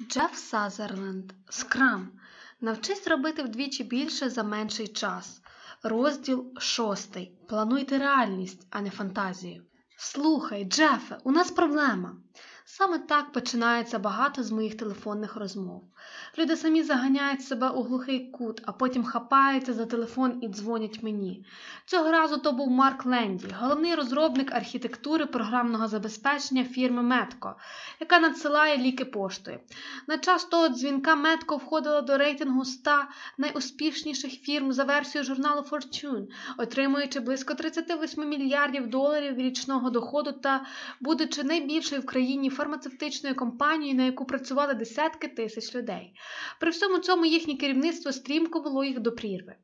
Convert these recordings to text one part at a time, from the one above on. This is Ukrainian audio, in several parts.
Джеф Сазерленд Скрам. Навчись робити вдвічі більше за менший час. Розділ шостий. Плануйте реальність, а не фантазію. Слухай, Джефе, у нас проблема. Саме так починається багато з моїх телефонних розмов. Люди самі заганяють себе у глухий кут, а потім хапаються за телефон і дзвонять мені. Цього разу то був Марк Ленді, головний розробник архітектури програмного забезпечення фірми Метко, яка надсилає ліки поштою. На час того дзвінка Метко входила до рейтингу 100 найуспішніших фірм за версією журналу Fortune, отримуючи близько 38 мільярдів доларів річного доходу та будучи найбільшою в країні фармацевтичною компанією, на яку працювали десятки тисяч людей. При всьому цьому їхнє керівництво стрімко вело їх до прірви.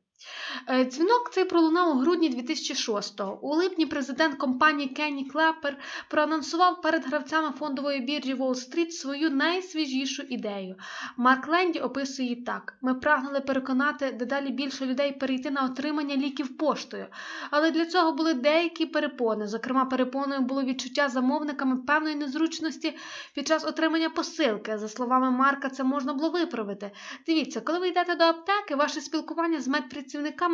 Е, дзвінок цей пролунав у грудні 2006-го. У липні президент компанії Кенні Клепер проанонсував перед гравцями фондової біржі Уолл-стріт свою найсвіжішу ідею. Марк Ленді описує її так: ми прагнули переконати дедалі більше людей перейти на отримання ліків поштою. Але для цього були деякі перепони. Зокрема, перепоною було відчуття замовниками певної незручності під час отримання посилки. За словами Марка, це можна було виправити. Дивіться, коли ви йдете до аптеки, ваше спілкування з медпрацівниками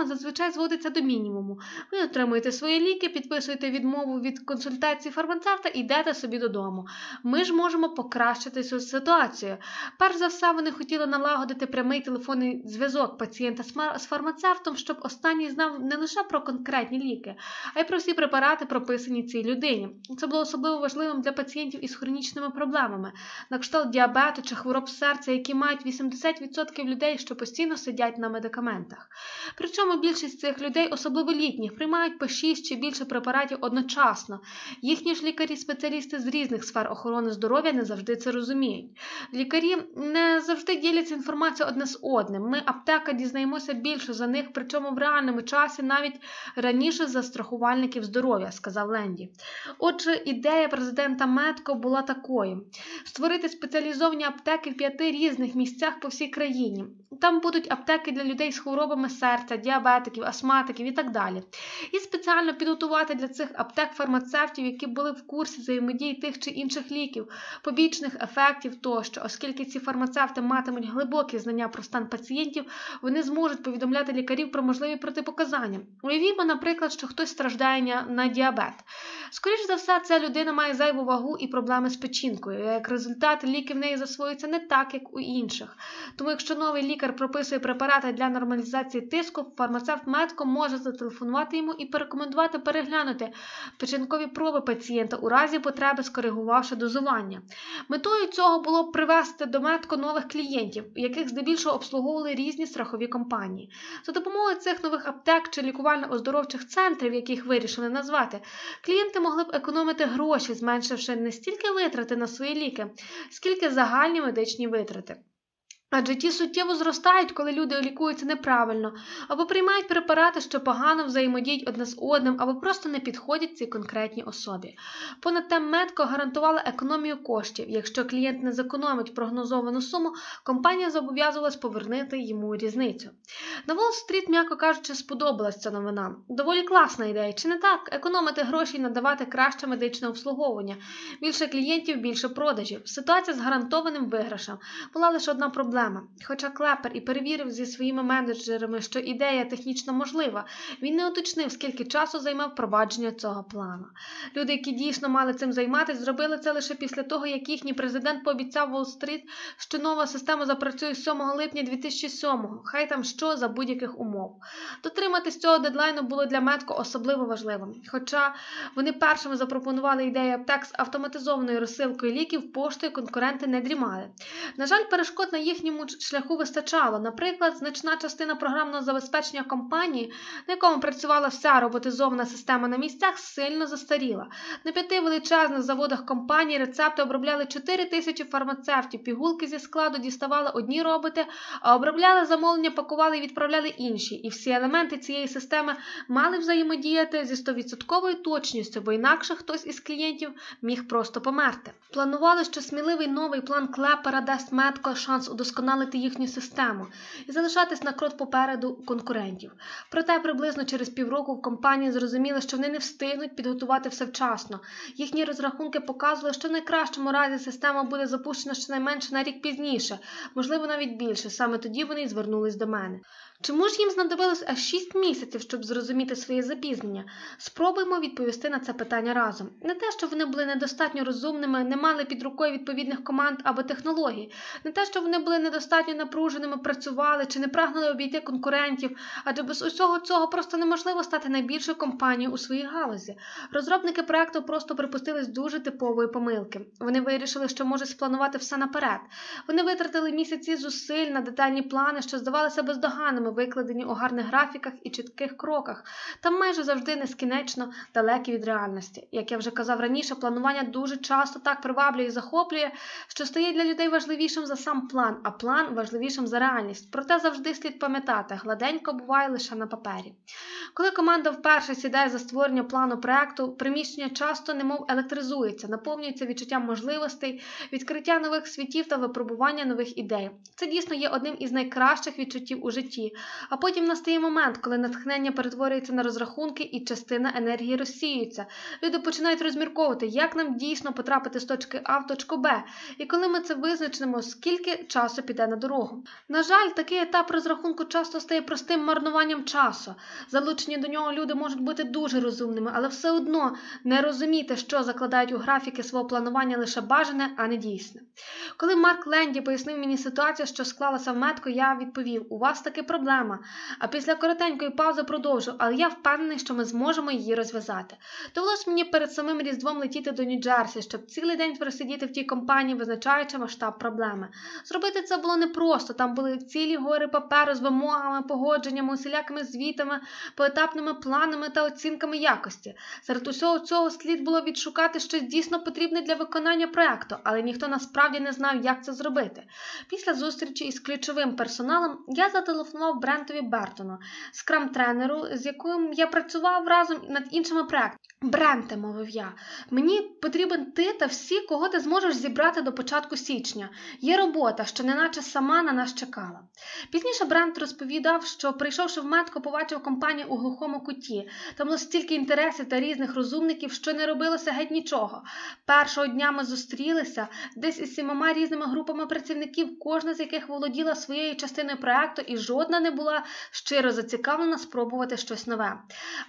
зазвичай зводиться до мінімуму. Ви отримуєте свої ліки, підписуєте відмову від консультації фармацевта і йдете собі додому. Ми ж можемо покращити цю ситуацію. Перш за все, вони хотіли налагодити прямий телефонний зв'язок пацієнта з фармацевтом, щоб останній знав не лише про конкретні ліки, а й про всі препарати, прописані цій людині. Це було особливо важливим для пацієнтів із хронічними проблемами, на кшталт діабету чи хвороб серця, які мають 80% людей, що постійно сидять на медикаментах. Причому більшість цих людей, особливо літніх, приймають по 6 чи більше препаратів одночасно. Їхні ж лікарі-спеціалісти з різних сфер охорони здоров'я не завжди це розуміють. Лікарі не завжди діляться інформацією одне з одним. Ми, аптека, дізнаємося більше за них, причому в реальному часі навіть раніше за страхувальників здоров'я, сказав Ленді. Отже, ідея президента Метко була такою: створити спеціалізовані аптеки в п'яти різних місцях по всій країні. Там будуть аптеки для людей з хворобами серця, діабетиків, астматиків і так далі. І спеціально підготувати для цих аптек фармацевтів, які були в курсі взаємодії тих чи інших ліків, побічних ефектів тощо, оскільки ці фармацевти матимуть глибокі знання про стан пацієнтів, вони зможуть повідомляти лікарів про можливі протипоказання. Уявімо, наприклад, що хтось страждає на діабет. Скоріше за все, ця людина має зайву вагу і проблеми з печінкою. Як результат, ліки в неї засвоюються не так, як у інших. Тому, якщо новий лікар прописує препарати для нормалізації тиску, фармацевт медко може зателефонувати йому і порекомендувати переглянути печінкові проби пацієнта у разі потреби, скоригувавши дозування. Метою цього було привести до медко нових клієнтів, яких здебільшого обслуговували різні страхові компанії. За допомогою цих нових аптек чи лікувально-оздоровчих центрів, яких вирішили назвати, клієнти могли б економити гроші, зменшивши не стільки витрати на свої ліки, скільки загальні медичні витрати. Адже ті суттєво зростають, коли люди лікуються неправильно, або приймають препарати, що погано взаємодіють одне з одним, або просто не підходять цій конкретній особі. Понад те, метко гарантувала економію коштів. Якщо клієнт не зекономить прогнозовану суму, компанія зобов'язувалась повернути йому різницю. На Уолл-стріт, м'яко кажучи, сподобалась ця новина. Доволі класна ідея, чи не так? Економити гроші і надавати краще медичне обслуговування. Більше клієнтів, більше продажів. Ситуація з гарантованим виграшем. Була лише одна проблема проблема. Хоча Клепер і перевірив зі своїми менеджерами, що ідея технічно можлива, він не уточнив, скільки часу займав впровадження цього плану. Люди, які дійсно мали цим займатися, зробили це лише після того, як їхній президент пообіцяв Уолл-стріт, що нова система запрацює 7 липня 2007-го, хай там що за будь-яких умов. Дотриматись цього дедлайну було для Метко особливо важливим. Хоча вони першими запропонували ідею аптек з автоматизованою розсилкою ліків, поштою конкуренти не дрімали. На жаль, перешкод на їхній їхньому шляху вистачало. Наприклад, значна частина програмного забезпечення компанії, на якому працювала вся роботизована система на місцях, сильно застаріла. На п'яти величезних заводах компанії рецепти обробляли 4 тисячі фармацевтів, пігулки зі складу діставали одні роботи, а обробляли замовлення, пакували і відправляли інші. І всі елементи цієї системи мали взаємодіяти зі 100% точністю, бо інакше хтось із клієнтів міг просто померти. Планували, що сміливий новий план Клепера дасть метко шанс удосконалити удосконалити їхню систему і залишатись на крок попереду конкурентів. Проте приблизно через півроку в компанії зрозуміли, що вони не встигнуть підготувати все вчасно. Їхні розрахунки показували, що в найкращому разі система буде запущена щонайменше на рік пізніше, можливо, навіть більше. Саме тоді вони й звернулись до мене. Чому ж їм знадобилось аж 6 місяців, щоб зрозуміти своє запізнення? Спробуємо відповісти на це питання разом. Не те, що вони були недостатньо розумними, не мали під рукою відповідних команд або технологій, не те, що вони були недостатньо напруженими, працювали чи не прагнули обійти конкурентів, адже без усього цього просто неможливо стати найбільшою компанією у своїй галузі. Розробники проекту просто припустились дуже типової помилки. Вони вирішили, що можуть спланувати все наперед. Вони витратили місяці зусиль на детальні плани, що здавалися бездоганними викладені у гарних графіках і чітких кроках, та майже завжди нескінечно далекі від реальності. Як я вже казав раніше, планування дуже часто так приваблює і захоплює, що стає для людей важливішим за сам план, а план важливішим за реальність. Проте завжди слід пам'ятати, гладенько буває лише на папері. Коли команда вперше сідає за створення плану проекту, приміщення часто немов електризується, наповнюється відчуттям можливостей, відкриття нових світів та випробування нових ідей. Це дійсно є одним із найкращих відчуттів у житті. А потім настає момент, коли натхнення перетворюється на розрахунки і частина енергії розсіюється. Люди починають розмірковувати, як нам дійсно потрапити з точки А в точку Б, і коли ми це визначимо, скільки часу піде на дорогу. На жаль, такий етап розрахунку часто стає простим марнуванням часу. Залучені до нього люди можуть бути дуже розумними, але все одно не розуміти, що закладають у графіки свого планування лише бажане, а не дійсне. Коли Марк Ленді пояснив мені ситуацію, що склалася в метку, я відповів: у вас таки проблема. А після коротенької паузи продовжу, але я впевнений, що ми зможемо її розв'язати. Довелось мені перед самим різдвом летіти до Нью-Джерсі, щоб цілий день просидіти в тій компанії, визначаючи масштаб проблеми. Зробити це було непросто. Там були цілі гори паперу з вимогами, погодженнями, усілякими звітами, поетапними планами та оцінками якості. Серед усього цього слід було відшукати щось дійсно потрібне для виконання проекту, але ніхто насправді не знав, як це зробити. Після зустрічі із ключовим персоналом я зателефонував Брентові Бертону, скрам-тренеру, з яким я працював разом над іншими проектами. Бренте, мовив я, мені потрібен ти та всі, кого ти зможеш зібрати до початку січня. Є робота, що неначе сама на нас чекала. Пізніше Брент розповідав, що, прийшовши в метку, побачив компанію у глухому куті. Там було стільки інтересів та різних розумників, що не робилося геть нічого. Першого дня ми зустрілися десь із сімома різними групами працівників, кожна з яких володіла своєю частиною проекту, і жодна не була щиро зацікавлена спробувати щось нове.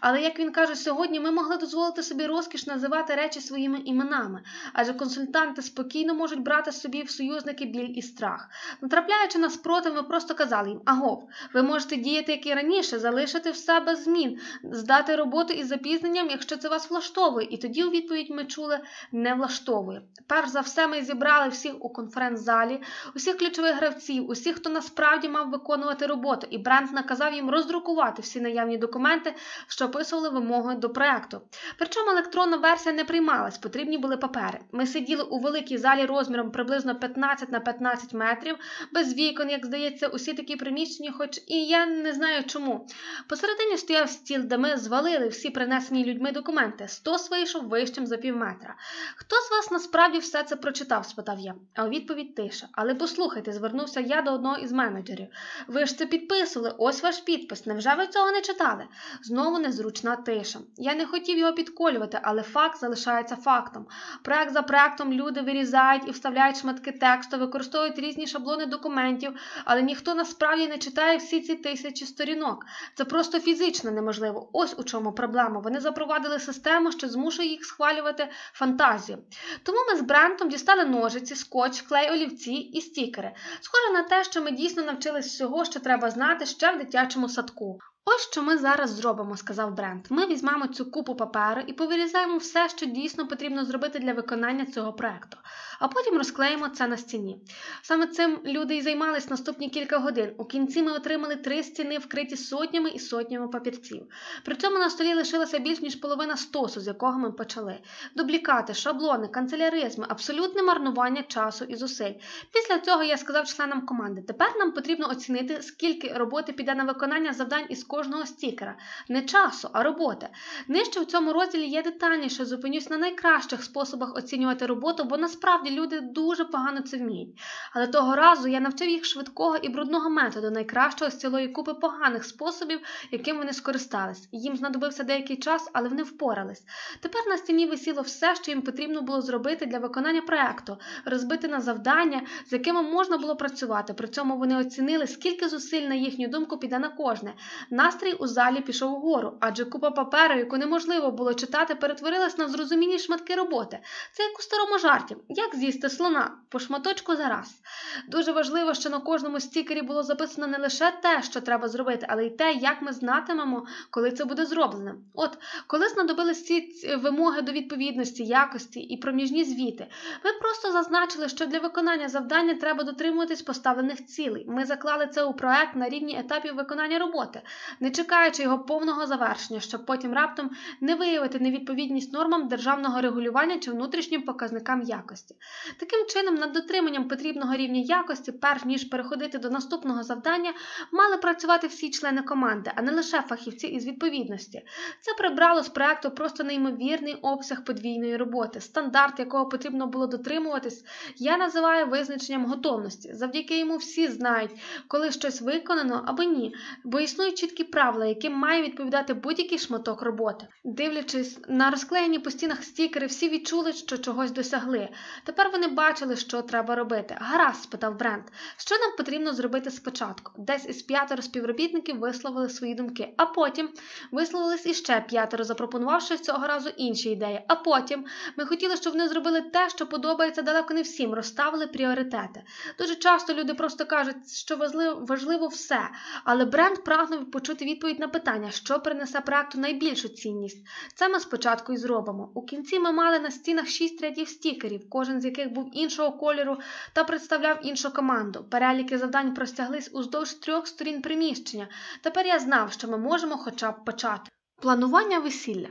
Але, як він каже, сьогодні ми могли дозволити собі розкіш називати речі своїми іменами, адже консультанти спокійно можуть брати собі в союзники біль і страх. Натрапляючи на спротив, ми просто казали їм: агов, ви можете діяти, як і раніше, залишити все без змін, здати роботу із запізненням, якщо це вас влаштовує. І тоді у відповідь ми чули не влаштовує. Перш за все, ми зібрали всіх у конференц-залі, усіх ключових гравців, усіх, хто насправді мав виконувати роботу, і бренд наказав їм роздрукувати всі наявні документи, що описували вимоги до проекту. Причому електронна версія не приймалась, потрібні були папери. Ми сиділи у великій залі розміром приблизно 15 на 15 метрів, без вікон, як здається, усі такі приміщення, хоч і я не знаю чому. Посередині стояв стіл, де ми звалили всі принесені людьми документи. Стос вийшов вищим за півметра. Хто з вас насправді все це прочитав? спитав я. А у відповідь тиша. Але послухайте, звернувся я до одного із менеджерів. Ви ж це підписували, ось ваш підпис. Невже ви цього не читали? Знову незручна тиша. Я не хотів його підколювати, але факт залишається фактом. Проект за проектом люди вирізають і вставляють шматки тексту, використовують різні шаблони документів, але ніхто насправді не читає всі ці тисячі сторінок. Це просто фізично неможливо. Ось у чому проблема. Вони запровадили систему, що змушує їх схвалювати фантазію. Тому ми з Брентом дістали ножиці, скотч, клей, олівці і стікери. Схоже на те, що ми дійсно навчились всього, що треба знати ще в дитячому садку. Ось що ми зараз зробимо, сказав Брент. Ми візьмемо цю купу паперу і повирізаємо все, що дійсно потрібно зробити для виконання цього проекту, а потім розклеїмо це на стіні. Саме цим люди і займались наступні кілька годин. У кінці ми отримали три стіни, вкриті сотнями і сотнями папірців. При цьому на столі лишилася більш ніж половина стосу, з якого ми почали. Дублікати, шаблони, канцеляризми, абсолютне марнування часу і зусиль. Після цього я сказав членам команди: тепер нам потрібно оцінити, скільки роботи піде на виконання завдань із кожного стікера. Не часу, а роботи. Нижче в цьому розділі є детальніше, зупинюсь на найкращих способах оцінювати роботу, бо насправді люди дуже погано це вміють. Але того разу я навчив їх швидкого і брудного методу, найкращого з цілої купи поганих способів, яким вони скористались. Їм знадобився деякий час, але вони впорались. Тепер на стіні висіло все, що їм потрібно було зробити для виконання проекту, розбити на завдання, з якими можна було працювати. При цьому вони оцінили, скільки зусиль, на їхню думку, піде на кожне. Настрій у залі пішов угору, адже купа паперу, яку неможливо було читати, перетворилась на зрозумілі шматки роботи. Це як у старому жарті, як з'їсти слона по шматочку за раз. Дуже важливо, що на кожному стікері було записано не лише те, що треба зробити, але й те, як ми знатимемо, коли це буде зроблено. От, коли знадобились ці вимоги до відповідності, якості і проміжні звіти, ви просто зазначили, що для виконання завдання треба дотримуватись поставлених цілей. Ми заклали це у проект на рівні етапів виконання роботи, не чекаючи його повного завершення, щоб потім раптом не виявити невідповідність нормам державного регулювання чи внутрішнім показникам якості. Таким чином, над дотриманням потрібного рівня якості, перш ніж переходити до наступного завдання, мали працювати всі члени команди, а не лише фахівці із відповідності. Це прибрало з проекту просто неймовірний обсяг подвійної роботи, стандарт, якого потрібно було дотримуватись, я називаю визначенням готовності. Завдяки йому всі знають, коли щось виконано або ні, бо існують чіткі правила, яким має відповідати будь-який шматок роботи. Дивлячись на розклеєні по стінах стікери, всі відчули, що чогось досягли. Тепер вони бачили, що треба робити. Гаразд, спитав Брент, що нам потрібно зробити спочатку. Десь із п'ятеро співробітників висловили свої думки, а потім висловились іще п'ятеро, запропонувавши цього разу інші ідеї. А потім ми хотіли, щоб вони зробили те, що подобається далеко не всім, розставили пріоритети. Дуже часто люди просто кажуть, що важливо, все, але бренд прагнув почути відповідь на питання, що принесе проекту найбільшу цінність. Це ми спочатку і зробимо. У кінці ми мали на стінах шість рядів стікерів, кожен з яких був іншого кольору та представляв іншу команду. Переліки завдань простяглись уздовж трьох сторін приміщення. Тепер я знав, що ми можемо хоча б почати. Планування весілля.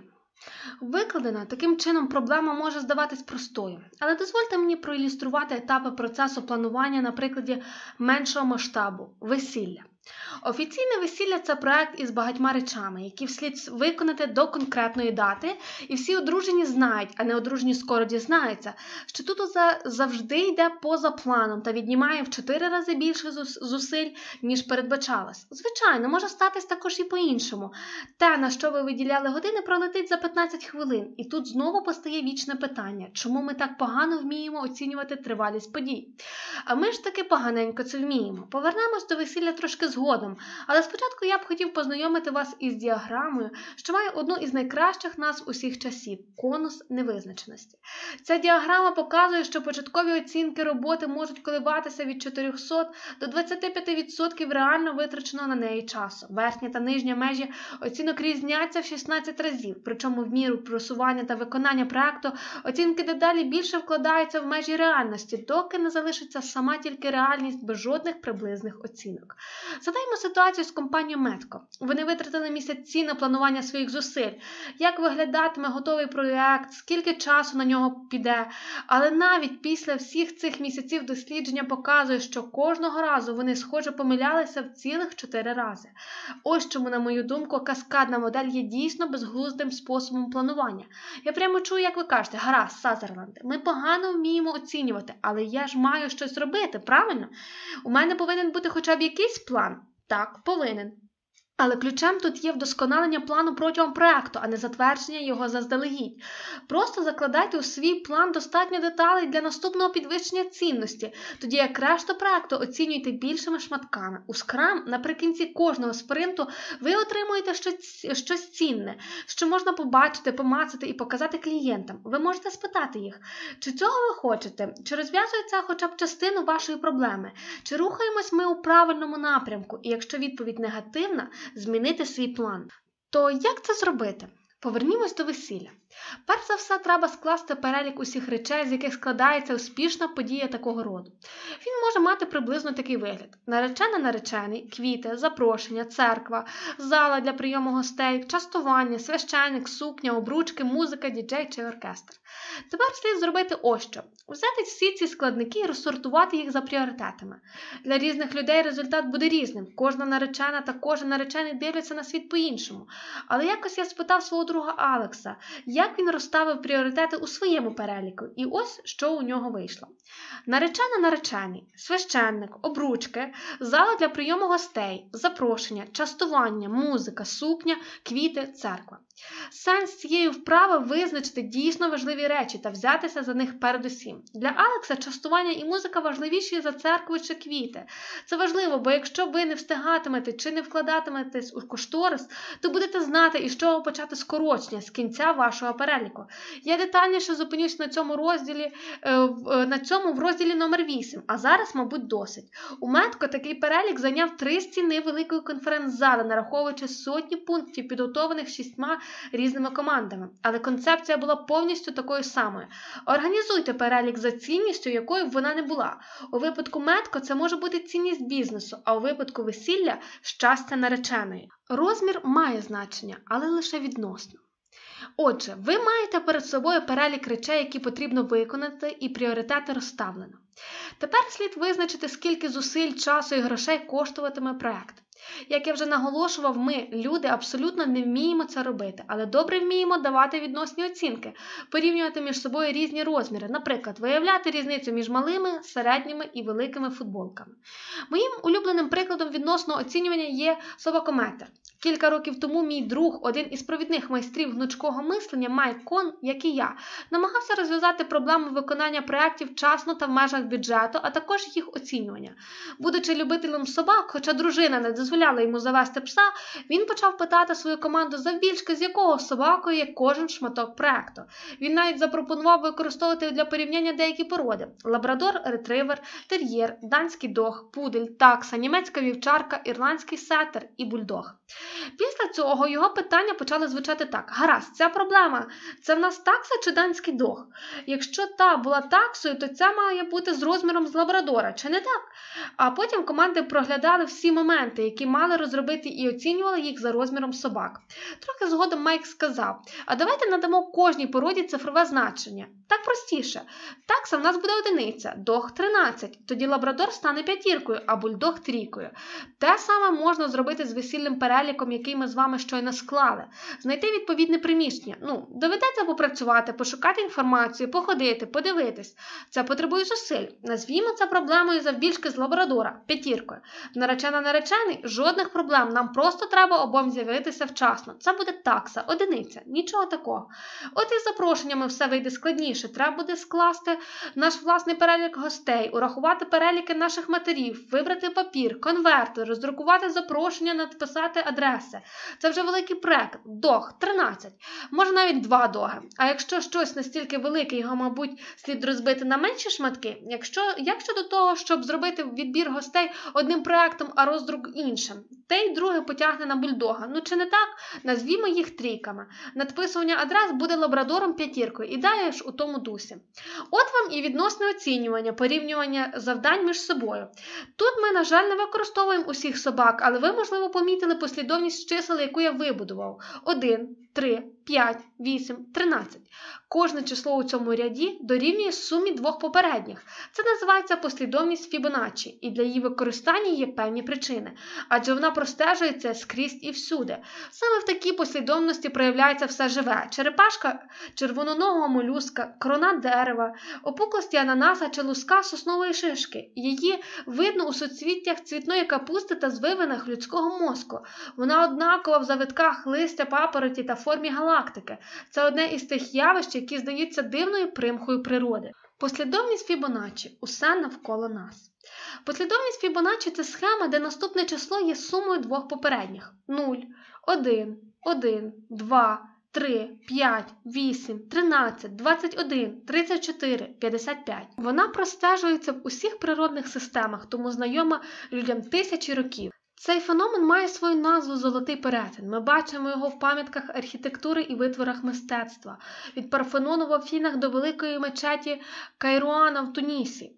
Викладена таким чином проблема може здаватись простою, але дозвольте мені проілюструвати етапи процесу планування на прикладі меншого масштабу весілля. Офіційне весілля це проект із багатьма речами, які вслід виконати до конкретної дати, і всі одружені знають, а не одружені скоро дізнаються, що тут завжди йде поза планом та віднімає в чотири рази більше зусиль, ніж передбачалось. Звичайно, може статись також і по-іншому. Те, на що ви виділяли години, пролетить за 15 хвилин, і тут знову постає вічне питання, чому ми так погано вміємо оцінювати тривалість подій. А ми ж таки поганенько це вміємо. Повернемось до весілля трошки згодом. Але спочатку я б хотів познайомити вас із діаграмою, що має одну із найкращих нас усіх часів конус невизначеності. Ця діаграма показує, що початкові оцінки роботи можуть коливатися від 400 до 25% реально витраченого на неї часу. Верхня та нижня межі оцінок різняться в 16 разів, причому в міру просування та виконання проекту оцінки дедалі більше вкладаються в межі реальності, доки не залишиться сама тільки реальність без жодних приблизних оцінок. Задаймо ситуацію з компанією Метко. Вони витратили місяці на планування своїх зусиль, як виглядатиме готовий проєкт, скільки часу на нього піде. Але навіть після всіх цих місяців дослідження показує, що кожного разу вони схоже помилялися в цілих чотири рази. Ось чому, на мою думку, каскадна модель є дійсно безглуздим способом планування. Я прямо чую, як ви кажете, гаразд, Сазерленд, ми погано вміємо оцінювати, але я ж маю щось робити, правильно? У мене повинен бути хоча б якийсь план. Так, повинен. Але ключем тут є вдосконалення плану протягом проекту, а не затвердження його заздалегідь. Просто закладайте у свій план достатньо деталей для наступного підвищення цінності, тоді як решту проекту оцінюйте більшими шматками. У Scrum наприкінці кожного спринту ви отримуєте щось, щось цінне, що можна побачити, помацати і показати клієнтам. Ви можете спитати їх, чи цього ви хочете, чи розв'язується хоча б частину вашої проблеми, чи рухаємось ми у правильному напрямку, і якщо відповідь негативна, змінити свій план. То як це зробити? Повернімось до весілля. Перш за все, треба скласти перелік усіх речей, з яких складається успішна подія такого роду. Він може мати приблизно такий вигляд: наречена наречений, квіти, запрошення, церква, зала для прийому гостей, частування, священник, сукня, обручки, музика, діджей чи оркестр. Тепер слід зробити ось що: взяти всі ці складники і розсортувати їх за пріоритетами. Для різних людей результат буде різним. Кожна наречена та кожен наречений дивляться на світ по-іншому. Але якось я спитав свого друга Алекса, як він розставив пріоритети у своєму переліку, і ось що у нього вийшло. Наречена наречений, священник, обручки, зала для прийому гостей, запрошення, частування, музика, сукня, квіти, церква. Сенс цієї вправи визначити дійсно важливі речі та взятися за них передусім. Для Алекса частування і музика важливіші за церкву чи квіти. Це важливо, бо якщо ви не встигатимете чи не вкладатиметесь у кошторис, то будете знати, із чого почати скорочення з кінця вашого переліку. Я детальніше зупинюсь на цьому розділі, е, е, на цьому в розділі номер 8 а зараз, мабуть, досить. У Метко такий перелік зайняв три стіни великої конференц-зали, нараховуючи сотні пунктів, підготованих шістьма різними командами, але концепція була повністю такою самою. Організуйте перелік за цінністю, якою б вона не була. У випадку метко це може бути цінність бізнесу, а у випадку весілля щастя нареченої. Розмір має значення, але лише відносно. Отже, ви маєте перед собою перелік речей, які потрібно виконати, і пріоритети розставлено. Тепер слід визначити, скільки зусиль, часу і грошей коштуватиме проект. Як я вже наголошував, ми, люди, абсолютно не вміємо це робити, але добре вміємо давати відносні оцінки, порівнювати між собою різні розміри, наприклад, виявляти різницю між малими, середніми і великими футболками. Моїм улюбленим прикладом відносно оцінювання є собакометр. Кілька років тому мій друг, один із провідних майстрів гнучкого мислення, Майк Кон, як і я, намагався розв'язати проблему виконання проєктів вчасно та в межах бюджету, а також їх оцінювання. Будучи любителем собак, хоча дружина не дозволяла йому завести пса, він почав питати свою команду завбільшки, з якого собакою є кожен шматок проекту. Він навіть запропонував використовувати для порівняння деякі породи: лабрадор, ретривер, тер'єр, данський дог, пудель, такса, німецька вівчарка, ірландський сетер і бульдог. Після цього його питання почали звучати так: гаразд, ця проблема це в нас такса чи данський дог? Якщо та була таксою, то ця має бути з розміром з лабрадора, чи не так? А потім команди проглядали всі моменти, які мали розробити і оцінювали їх за розміром собак. Трохи згодом Майк сказав: а давайте надамо кожній породі цифрове значення. Так простіше. Такса в нас буде одиниця, дог 13, тоді лабрадор стане п'ятіркою, а бульдог трійкою. Те саме можна зробити з весільним переліком, який ми з вами щойно склали. Знайти відповідне приміщення. Ну, доведеться попрацювати, пошукати інформацію, походити, подивитись. Це потребує зусиль. Назвімо це проблемою завбільшки з лабрадора, п'ятіркою. Наречена наречений жодних проблем. Нам просто треба обом з'явитися вчасно. Це буде такса, одиниця, нічого такого. От із запрошеннями все вийде складніше. Треба буде скласти наш власний перелік гостей, урахувати переліки наших матерів, вибрати папір, конверти, роздрукувати запрошення, надписати адреси. Це вже великий проект. Дог 13. Може навіть два доги. А якщо щось настільки велике, його, мабуть, слід розбити на менші шматки. Якщо як щодо того, щоб зробити відбір гостей одним проектом, а роздрук іншим, те й друге потягне на бульдога. Ну чи не так? Назвімо їх трійками. Надписування адрес буде лабрадором п'ятіркою і далі ж у тому дусі. От вам і відносне оцінювання, порівнювання завдань між собою. Тут ми, на жаль, не використовуємо усіх собак, але ви, можливо, помітили послідовність чисел, яку я вибудував: 1, 3, 5, 8, 13. Кожне число у цьому ряді дорівнює сумі двох попередніх. Це називається послідовність Фібоначчі, і для її використання є певні причини, адже вона простежується скрізь і всюди. Саме в такій послідовності проявляється все живе: черепашка червононогого молюска, крона дерева, опуклості ананаса чи луска соснової шишки. Її видно у соцвіттях цвітної капусти та звивинах людського мозку. Вона однакова в завитках листя папороті та формі галактики. Це одне із тих явищ, які здаються дивною примхою природи. Послідовність Фібоначчі усе навколо нас. Послідовність Фібоначчі – це схема, де наступне число є сумою двох попередніх: 0, 1, 1, 2, 3, 5, 8, 13, 21, 34, 55. Вона простежується в усіх природних системах, тому знайома людям тисячі років. Цей феномен має свою назву Золотий перетин. Ми бачимо його в пам'ятках архітектури і витворах мистецтва, від Парфенону в Афінах до великої мечеті Кайруана в Тунісі.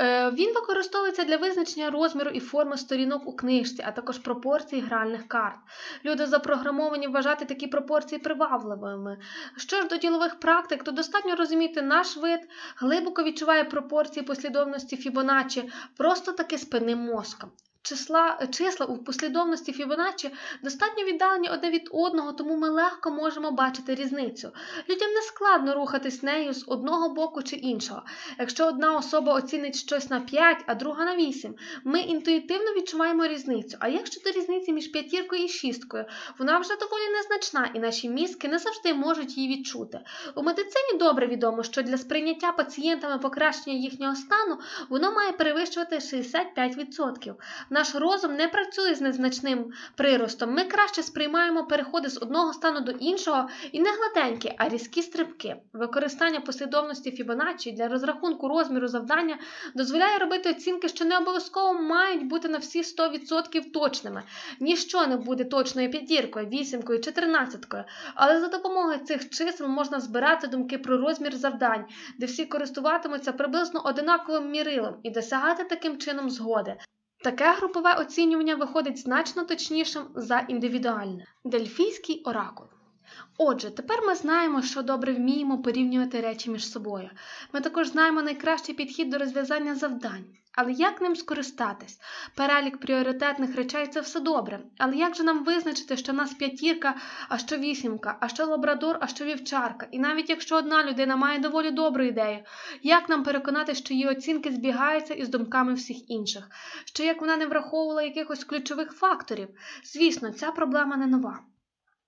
Е, він використовується для визначення розміру і форми сторінок у книжці, а також пропорцій гральних карт. Люди запрограмовані вважати такі пропорції привабливими. Що ж до ділових практик, то достатньо розуміти, наш вид глибоко відчуває пропорції послідовності Фібоначчі просто таки спинним мозком числа, числа у послідовності Фібоначчі достатньо віддалені одне від одного, тому ми легко можемо бачити різницю. Людям не складно рухатись нею з одного боку чи іншого. Якщо одна особа оцінить щось на 5, а друга на 8, ми інтуїтивно відчуваємо різницю. А як щодо різниці між п'ятіркою і шісткою, вона вже доволі незначна, і наші мізки не завжди можуть її відчути. У медицині добре відомо, що для сприйняття пацієнтами покращення їхнього стану воно має перевищувати 65%. Наш розум не працює з незначним приростом. Ми краще сприймаємо переходи з одного стану до іншого і не гладенькі, а різкі стрибки. Використання послідовності Фібоначчі для розрахунку розміру завдання дозволяє робити оцінки, що не обов'язково мають бути на всі 100% точними. Ніщо не буде точною п'ятіркою, вісімкою чи тринадцяткою, але за допомогою цих чисел можна збирати думки про розмір завдань, де всі користуватимуться приблизно одинаковим мірилом і досягати таким чином згоди. Таке групове оцінювання виходить значно точнішим за індивідуальне. Дельфійський оракул. Отже, тепер ми знаємо, що добре вміємо порівнювати речі між собою. Ми також знаємо найкращий підхід до розв'язання завдань. Але як ним скористатись? Перелік пріоритетних речей це все добре. Але як же нам визначити, що нас п'ятірка, а що вісімка, а що лабрадор, а що вівчарка? І навіть якщо одна людина має доволі добру ідею, як нам переконати, що її оцінки збігаються із думками всіх інших, що як вона не враховувала якихось ключових факторів? Звісно, ця проблема не нова.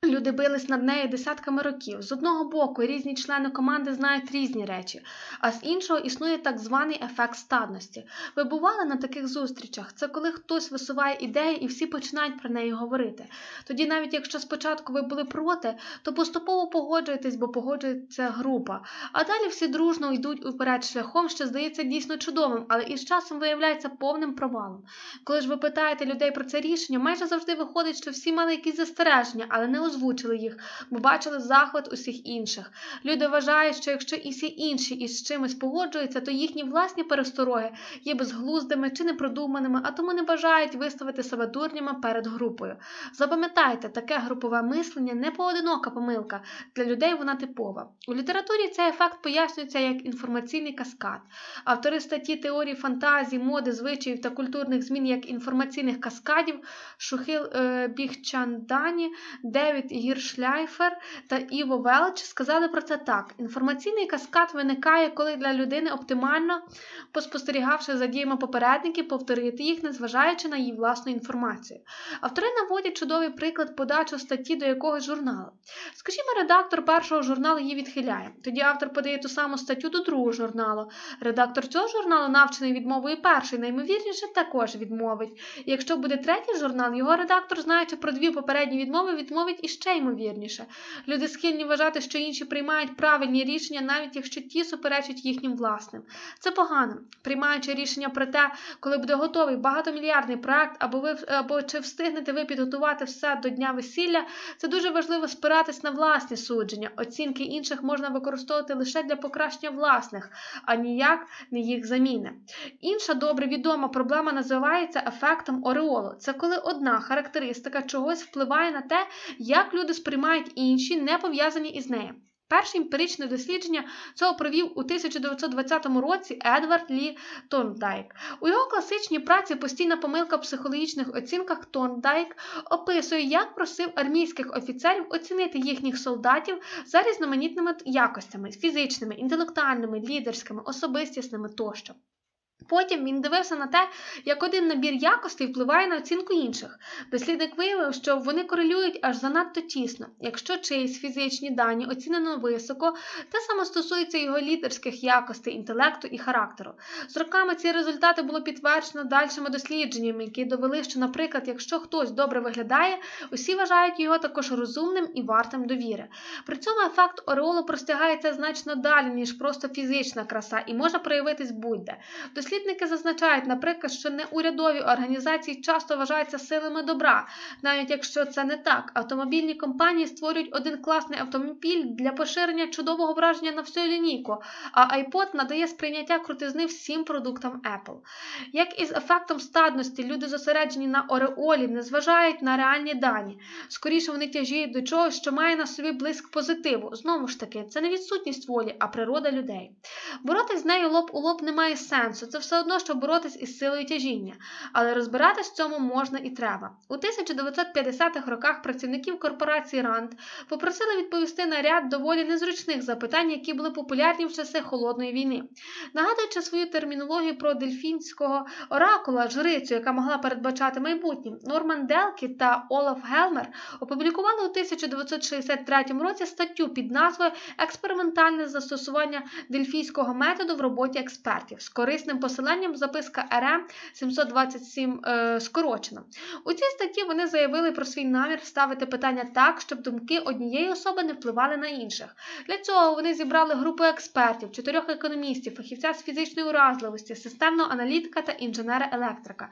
Люди бились над нею десятками років. З одного боку, різні члени команди знають різні речі, а з іншого існує так званий ефект стадності. Ви бували на таких зустрічах? Це коли хтось висуває ідею і всі починають про неї говорити. Тоді, навіть якщо спочатку ви були проти, то поступово погоджуєтесь, бо погоджується група. А далі всі дружно йдуть уперед шляхом, що здається дійсно чудовим, але із часом виявляється повним провалом. Коли ж ви питаєте людей про це рішення, майже завжди виходить, що всі мали якісь застереження, але не озвучили їх, бо бачили захват усіх інших. Люди вважають, що якщо і всі інші із чимось погоджуються, то їхні власні перестороги є безглуздими чи непродуманими, а тому не бажають виставити себе дурнями перед групою. Запам'ятайте, таке групове мислення не поодинока помилка. Для людей вона типова. У літературі цей ефект пояснюється як інформаційний каскад. Автори статті теорії фантазії, моди, звичаїв та культурних змін як інформаційних каскадів Шухил е, Біхчандані, Девід Гіршляйфер та Іво Велч сказали про це так: інформаційний каскад виникає, коли для людини оптимально, поспостерігавши за діями попередників, повторити їх, незважаючи на її власну інформацію. Автори наводять чудовий приклад подачу статті до якогось журналу. Скажімо, редактор першого журналу її відхиляє. Тоді автор подає ту саму статтю до другого журналу. Редактор цього журналу, навчений відмовою перший, наймовірніше також відмовить. Якщо буде третій журнал, його редактор, знаючи про дві попередні відмови, відмовить і ще ймовірніше. Люди схильні вважати, що інші приймають правильні рішення, навіть якщо ті суперечать їхнім власним. Це погано. Приймаючи рішення про те, коли буде готовий багатомільярдний проект, або ви або чи встигнете ви підготувати все до дня весілля, це дуже важливо спиратись на власні судження. Оцінки інших можна використовувати лише для покращення власних, а ніяк не їх заміни. Інша добре відома проблема називається ефектом ореолу. Це коли одна характеристика чогось впливає на те, як люди сприймають інші, не пов'язані із нею. Перше емпіричне дослідження цього провів у 1920 році Едвард Лі Тондайк. У його класичній праці постійна помилка в психологічних оцінках Тондайк описує, як просив армійських офіцерів оцінити їхніх солдатів за різноманітними якостями фізичними, інтелектуальними, лідерськими, особистісними тощо. Потім він дивився на те, як один набір якостей впливає на оцінку інших. Дослідник виявив, що вони корелюють аж занадто тісно. Якщо чиїсь фізичні дані оцінено високо, те саме стосується його лідерських якостей, інтелекту і характеру. З роками ці результати було підтверджено дальшими дослідженнями, які довели, що, наприклад, якщо хтось добре виглядає, усі вважають його також розумним і вартим довіри. При цьому ефект ореолу простягається значно далі, ніж просто фізична краса, і може проявитись будь-де. Дослідники зазначають, наприклад, що неурядові організації часто вважаються силами добра, навіть якщо це не так. Автомобільні компанії створюють один класний автомобіль для поширення чудового враження на всю лінійку, а iPod надає сприйняття крутизни всім продуктам Apple. Як із ефектом стадності люди зосереджені на ореолі, не зважають на реальні дані. Скоріше вони тяжіють до чогось, що має на собі блиск позитиву. Знову ж таки, це не відсутність волі, а природа людей. Боротись з нею лоб у лоб не має сенсу. Це все одно, що боротись із силою тяжіння. Але розбиратись в цьому можна і треба. У 1950-х роках працівників корпорації Ранд попросили відповісти на ряд доволі незручних запитань, які були популярні в часи холодної війни. Нагадуючи свою термінологію про дельфінського оракула, жрицю, яка могла передбачати майбутнє, Норман Делкі та Олаф Гелмер опублікували у 1963 році статтю під назвою Експериментальне застосування дельфійського методу в роботі експертів з корисним посиланням записка РМ 727 е, скорочена. У цій статті вони заявили про свій намір ставити питання так, щоб думки однієї особи не впливали на інших. Для цього вони зібрали групу експертів, чотирьох економістів, фахівця з фізичної уразливості, системного аналітика та інженера-електрика.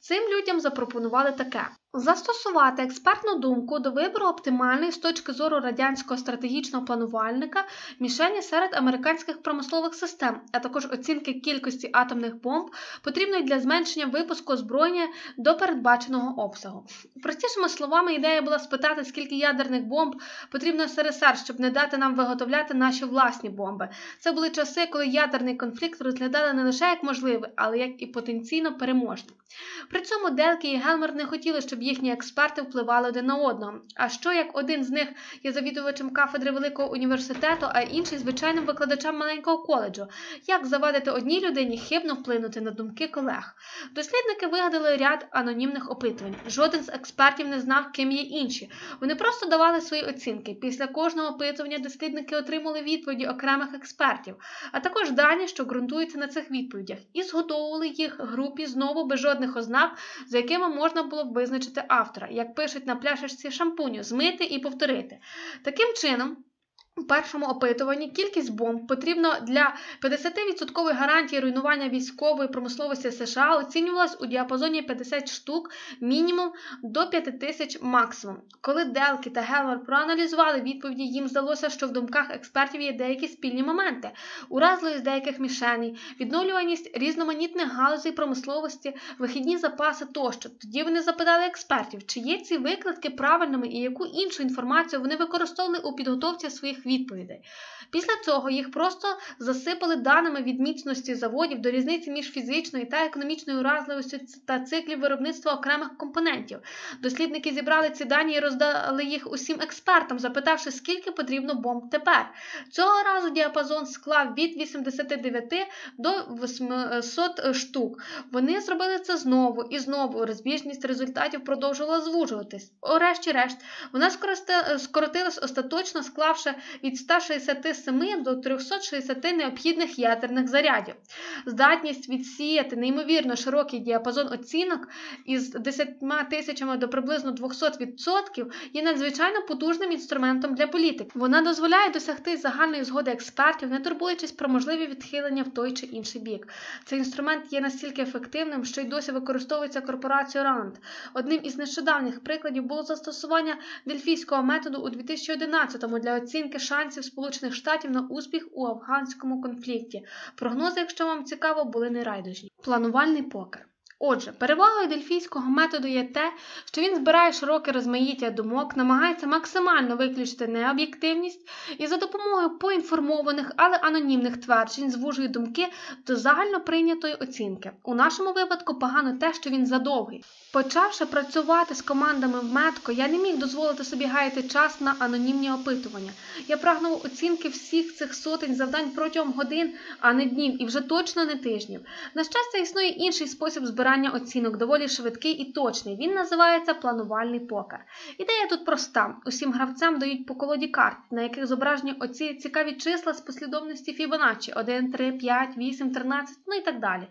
Цим людям запропонували таке. Застосувати експертну думку до вибору оптимальної з точки зору радянського стратегічного планувальника мішені серед американських промислових систем, а також оцінки кількості атомних бомб, потрібної для зменшення випуску озброєння до передбаченого обсягу. Простішими словами, ідея була спитати, скільки ядерних бомб потрібно СРСР, щоб не дати нам виготовляти наші власні бомби. Це були часи, коли ядерний конфлікт розглядали не лише як можливий, але як і потенційно переможний. При цьому Делкі і Гелмер не хотіли, щоб їхні експерти впливали один на одного. А що як один з них є завідувачем кафедри великого університету, а інший звичайним викладачем маленького коледжу? Як завадити одній людині хибно вплинути на думки колег? Дослідники вигадали ряд анонімних опитувань. Жоден з експертів не знав, ким є інші. Вони просто давали свої оцінки. Після кожного опитування дослідники отримали відповіді окремих експертів, а також дані, що ґрунтуються на цих відповідях, і зготовували їх групі знову без жодних ознак, за якими можна було б визначити автора, як пишуть на пляшечці шампуню, змити і повторити. Таким чином. У першому опитуванні кількість бомб потрібно для 50% гарантії руйнування військової промисловості США оцінювалась у діапазоні 50 штук мінімум до 5 тисяч максимум. Коли Делкі та Гелвер проаналізували відповіді, їм здалося, що в думках експертів є деякі спільні моменти, уразливість деяких мішеней, відновлюваність різноманітних галузей промисловості, вихідні запаси тощо. Тоді вони запитали експертів, чи є ці викладки правильними і яку іншу інформацію вони використовували у підготовці своїх відповідей. Після цього їх просто засипали даними від міцності заводів до різниці між фізичною та економічною уразливістю та циклів виробництва окремих компонентів. Дослідники зібрали ці дані і роздали їх усім експертам, запитавши, скільки потрібно бомб тепер. Цього разу діапазон склав від 89 до 800 штук. Вони зробили це знову і знову. Розбіжність результатів продовжувала звужуватись. Урешті-решт, вона скоротилась остаточно, склавши від 167 до 360 необхідних ядерних зарядів. Здатність відсіяти неймовірно широкий діапазон оцінок із 10 тисячами до приблизно 200% є надзвичайно потужним інструментом для політик. Вона дозволяє досягти загальної згоди експертів, не турбуючись про можливі відхилення в той чи інший бік. Цей інструмент є настільки ефективним, що й досі використовується корпорацією Ранд. Одним із нещодавніх прикладів було застосування дельфійського методу у 2011-му для оцінки шансів Сполучених Штатів на успіх у афганському конфлікті. Прогнози, якщо вам цікаво, були нерайдужні. Планувальний покер. Отже, перевагою дельфійського методу є те, що він збирає широке розмаїття думок, намагається максимально виключити необ'єктивність і за допомогою поінформованих, але анонімних тверджень звужує думки до загально прийнятої оцінки. У нашому випадку погано те, що він задовгий. Почавши працювати з командами в метко, я не міг дозволити собі гаяти час на анонімні опитування. Я прагнув оцінки всіх цих сотень завдань протягом годин, а не днів, і вже точно не тижнів. На щастя, існує інший спосіб збирати збирання оцінок доволі швидкий і точний. Він називається планувальний покер. Ідея тут проста: усім гравцям дають по колоді карт, на яких зображені оці цікаві числа з послідовності Фібоначчі 1, 3, 5, 8, 13, ну і так далі.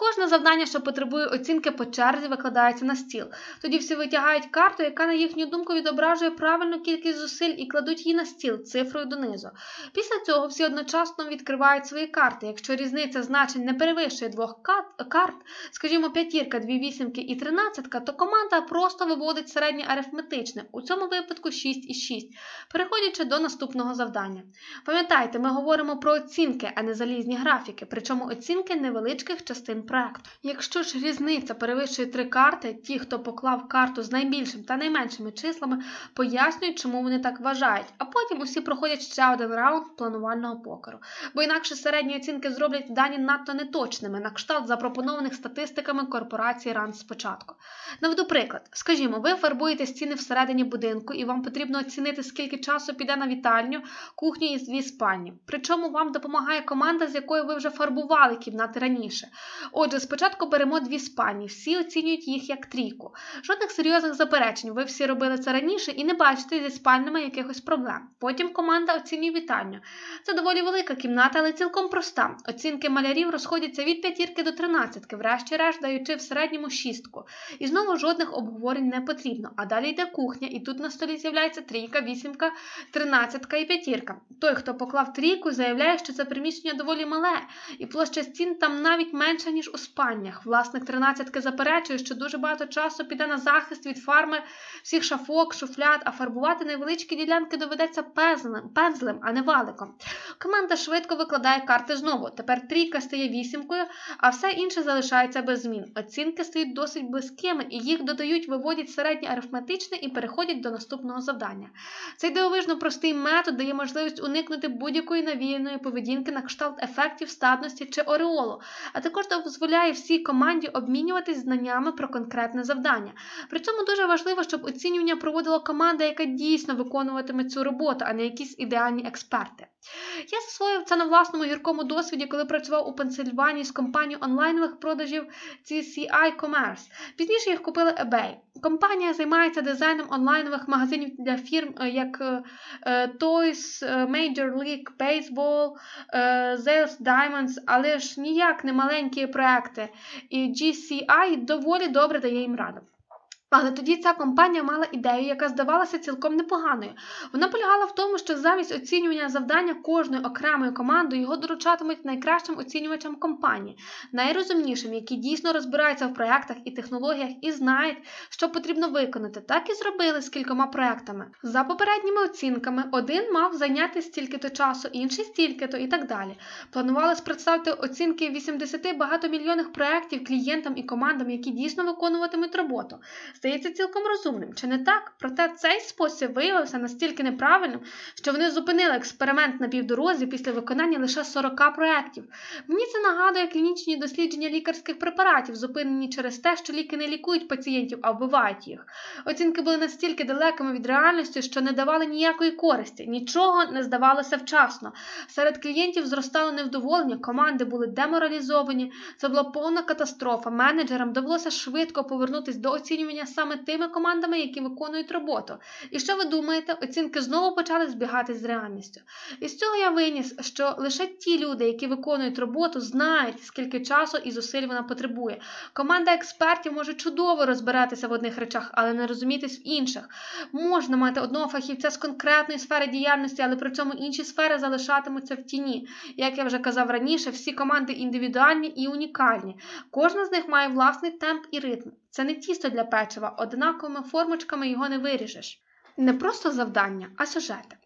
Кожне завдання, що потребує оцінки по черзі, викладається на стіл. Тоді всі витягають карту, яка, на їхню думку, відображує правильну кількість зусиль і кладуть її на стіл цифрою донизу. Після цього всі одночасно відкривають свої карти. Якщо різниця значень не перевищує двох карт, скажімо, п'ятірка, дві вісімки і тринадцятка, то команда просто виводить середнє арифметичне, у цьому випадку 6 і 6, переходячи до наступного завдання. Пам'ятайте, ми говоримо про оцінки, а не залізні графіки, причому оцінки невеличких частин проекту. Якщо ж різниця перевищує три карти, ті, хто поклав карту з найбільшим та найменшими числами, пояснюють, чому вони так вважають, а потім усі проходять ще один раунд планувального покеру. Бо інакше середні оцінки зроблять дані надто неточними, на кшталт запропонованих статистиками корпорації РАН спочатку. Наведу приклад, скажімо, ви фарбуєте стіни всередині будинку, і вам потрібно оцінити, скільки часу піде на вітальню, кухню і дві спальні. Причому вам допомагає команда, з якою ви вже фарбували кімнати раніше. Отже, спочатку беремо дві спальні, всі оцінюють їх як трійку. Жодних серйозних заперечень, ви всі робили це раніше і не бачите зі спальнями якихось проблем. Потім команда оцінює вітальню. Це доволі велика кімната, але цілком проста. Оцінки малярів розходяться від п'ятірки до тринадцятки, врешті-решт даючи в середньому шістку. І знову жодних обговорень не потрібно. А далі йде кухня, і тут на столі з'являється трійка, вісімка, тринадцятка і п'ятірка. Той, хто поклав трійку, заявляє, що це приміщення доволі мале, і площа стін там навіть менша, ніж у спальнях. Власник тринадцятки заперечує, що дуже багато часу піде на захист від фарми всіх шафок, шуфлят, а фарбувати невеличкі ділянки доведеться пензлем, а не валиком. Команда швидко викладає карти знову. Тепер трійка стає вісімкою, а все інше залишається без змін. Оцінки стають досить близькими, і їх додають, виводять середнє арифметичне і переходять до наступного завдання. Цей дивовижно простий метод дає можливість уникнути будь-якої навіяної поведінки на кшталт ефектів статності чи ореолу, а також дозволяє всій команді обмінюватись знаннями про конкретне завдання. При цьому дуже важливо, щоб оцінювання проводила команда, яка дійсно виконуватиме цю роботу, а не якісь ідеальні експерти. Я засвоїв це на власному гіркому досвіді, коли працював у Пенсильванії з компанією онлайнових продажів CCI Commerce. Пізніше їх купили eBay. Компанія займається дизайном онлайнових магазинів для фірм, як Toys, Major League Baseball, Zales Diamonds, але ж ніяк не маленькі проекти. І GCI доволі добре дає їм раду. Але тоді ця компанія мала ідею, яка здавалася цілком непоганою. Вона полягала в тому, що замість оцінювання завдання кожної окремої командою його доручатимуть найкращим оцінювачам компанії, найрозумнішим, які дійсно розбираються в проєктах і технологіях і знають, що потрібно виконати. Так і зробили з кількома проєктами. За попередніми оцінками, один мав зайняти стільки-то часу, інший стільки-то і так далі. Планувалось представити оцінки 80 багатомільйонних проєктів клієнтам і командам, які дійсно виконуватимуть роботу здається цілком розумним, чи не так? Проте цей спосіб виявився настільки неправильним, що вони зупинили експеримент на півдорозі після виконання лише 40 проєктів. Мені це нагадує клінічні дослідження лікарських препаратів, зупинені через те, що ліки не лікують пацієнтів, а вбивають їх. Оцінки були настільки далекими від реальності, що не давали ніякої користі, нічого не здавалося вчасно. Серед клієнтів зростало невдоволення, команди були деморалізовані. Це була повна катастрофа. Менеджерам довелося швидко повернутися до оцінювання саме тими командами, які виконують роботу. І що ви думаєте, оцінки знову почали збігати з реальністю. І з цього я виніс, що лише ті люди, які виконують роботу, знають, скільки часу і зусиль вона потребує. Команда експертів може чудово розбиратися в одних речах, але не розумітись в інших. Можна мати одного фахівця з конкретної сфери діяльності, але при цьому інші сфери залишатимуться в тіні. Як я вже казав раніше, всі команди індивідуальні і унікальні. Кожна з них має власний темп і ритм. Це не тісто для печива, однаковими формочками його не виріжеш. Не просто завдання, а сюжети.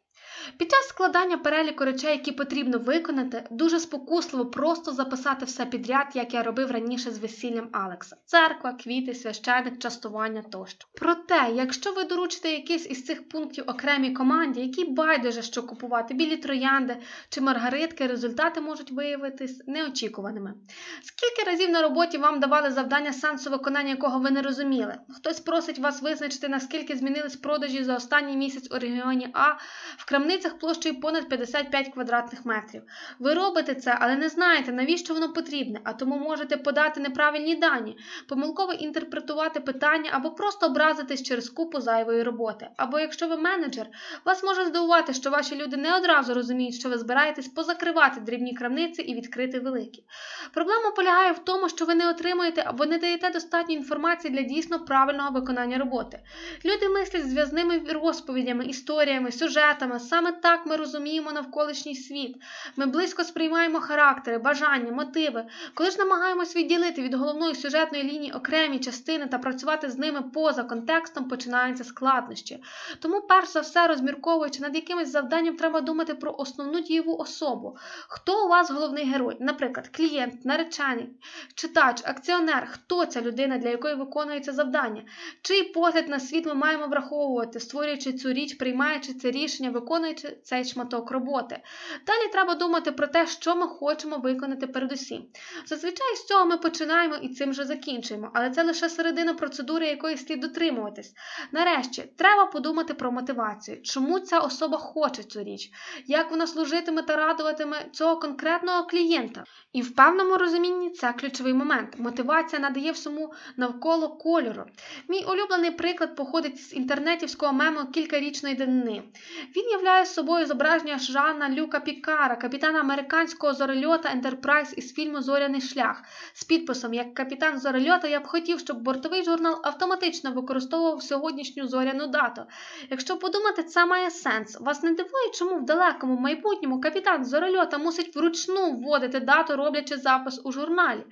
Під час складання переліку речей, які потрібно виконати, дуже спокусливо просто записати все підряд, як я робив раніше з весіллям Алекса: церква, квіти, священик, частування тощо. Проте, якщо ви доручите якийсь із цих пунктів окремій команді, які байдуже що купувати, білі троянди чи маргаритки, результати можуть виявитись неочікуваними. Скільки разів на роботі вам давали завдання, сенсу виконання якого ви не розуміли? Хтось просить вас визначити, наскільки змінились продажі за останній місяць у регіоні А в крамниці крамницях площею понад 55 квадратних метрів. Ви робите це, але не знаєте, навіщо воно потрібне, а тому можете подати неправильні дані, помилково інтерпретувати питання або просто образитись через купу зайвої роботи. Або якщо ви менеджер, вас може здивувати, що ваші люди не одразу розуміють, що ви збираєтесь позакривати дрібні крамниці і відкрити великі. Проблема полягає в тому, що ви не отримуєте або не даєте достатньо інформації для дійсно правильного виконання роботи. Люди мислять зв'язними розповідями, історіями, сюжетами. Саме так ми розуміємо навколишній світ. Ми близько сприймаємо характери, бажання, мотиви. Коли ж намагаємось відділити від головної сюжетної лінії окремі частини та працювати з ними поза контекстом, починаються складнощі. Тому, перш за все, розмірковуючи над якимось завданням, треба думати про основну дієву особу. Хто у вас головний герой? Наприклад, клієнт, наречений, читач, акціонер, хто ця людина, для якої виконується завдання, чий погляд на світ ми маємо враховувати, створюючи цю річ, приймаючи це рішення, виконуючи цей шматок роботи. Далі треба думати про те, що ми хочемо виконати передусім. Зазвичай з цього ми починаємо і цим же закінчуємо, але це лише середина процедури, якої слід дотримуватись. Нарешті, треба подумати про мотивацію, чому ця особа хоче цю річ, як вона служитиме та радуватиме цього конкретного клієнта. І в певному розумінні це ключовий момент. Мотивація надає всьому навколо кольору. Мій улюблений приклад походить з інтернетівського мему кількарічної данини. Він являє собою зображення Жана Люка Пікара, капітана американського зорольота Ентерпрайз із фільму Зоряний шлях з підписом Як капітан зорольота я б хотів, щоб бортовий журнал автоматично використовував сьогоднішню зоряну дату. Якщо подумати, це має сенс. Вас не дивує, чому в далекому майбутньому капітан зорольота мусить вручну вводити дату, роблячи запис у журналі.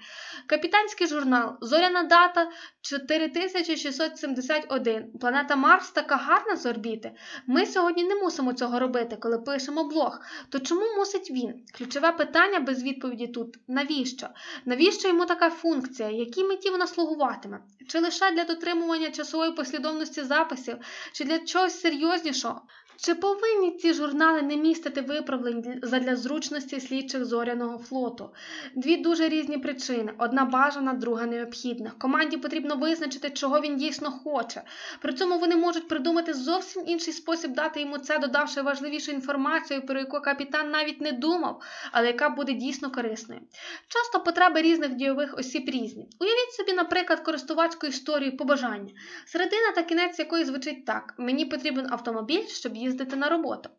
Капітанський журнал Зоряна дата 4671. Планета Марс така гарна з орбіти. Ми сьогодні не мусимо цього робити, коли пишемо блог. То чому мусить він? Ключове питання без відповіді тут навіщо? Навіщо йому така функція? Якій меті вона слугуватиме? Чи лише для дотримування часової послідовності записів, чи для чогось серйознішого? Чи повинні ці журнали не містити виправлень задля зручності слідчих зоряного флоту? Дві дуже різні причини: одна бажана, друга необхідна. Команді потрібно визначити, чого він дійсно хоче. При цьому вони можуть придумати зовсім інший спосіб дати йому це, додавши важливішу інформацію, про яку капітан навіть не думав, але яка буде дійсно корисною. Часто потреби різних дійових осіб різні. Уявіть собі, наприклад, користувацьку історію побажання, середина та кінець якої звучить так: мені потрібен автомобіль, щоб їздити їздити на роботу.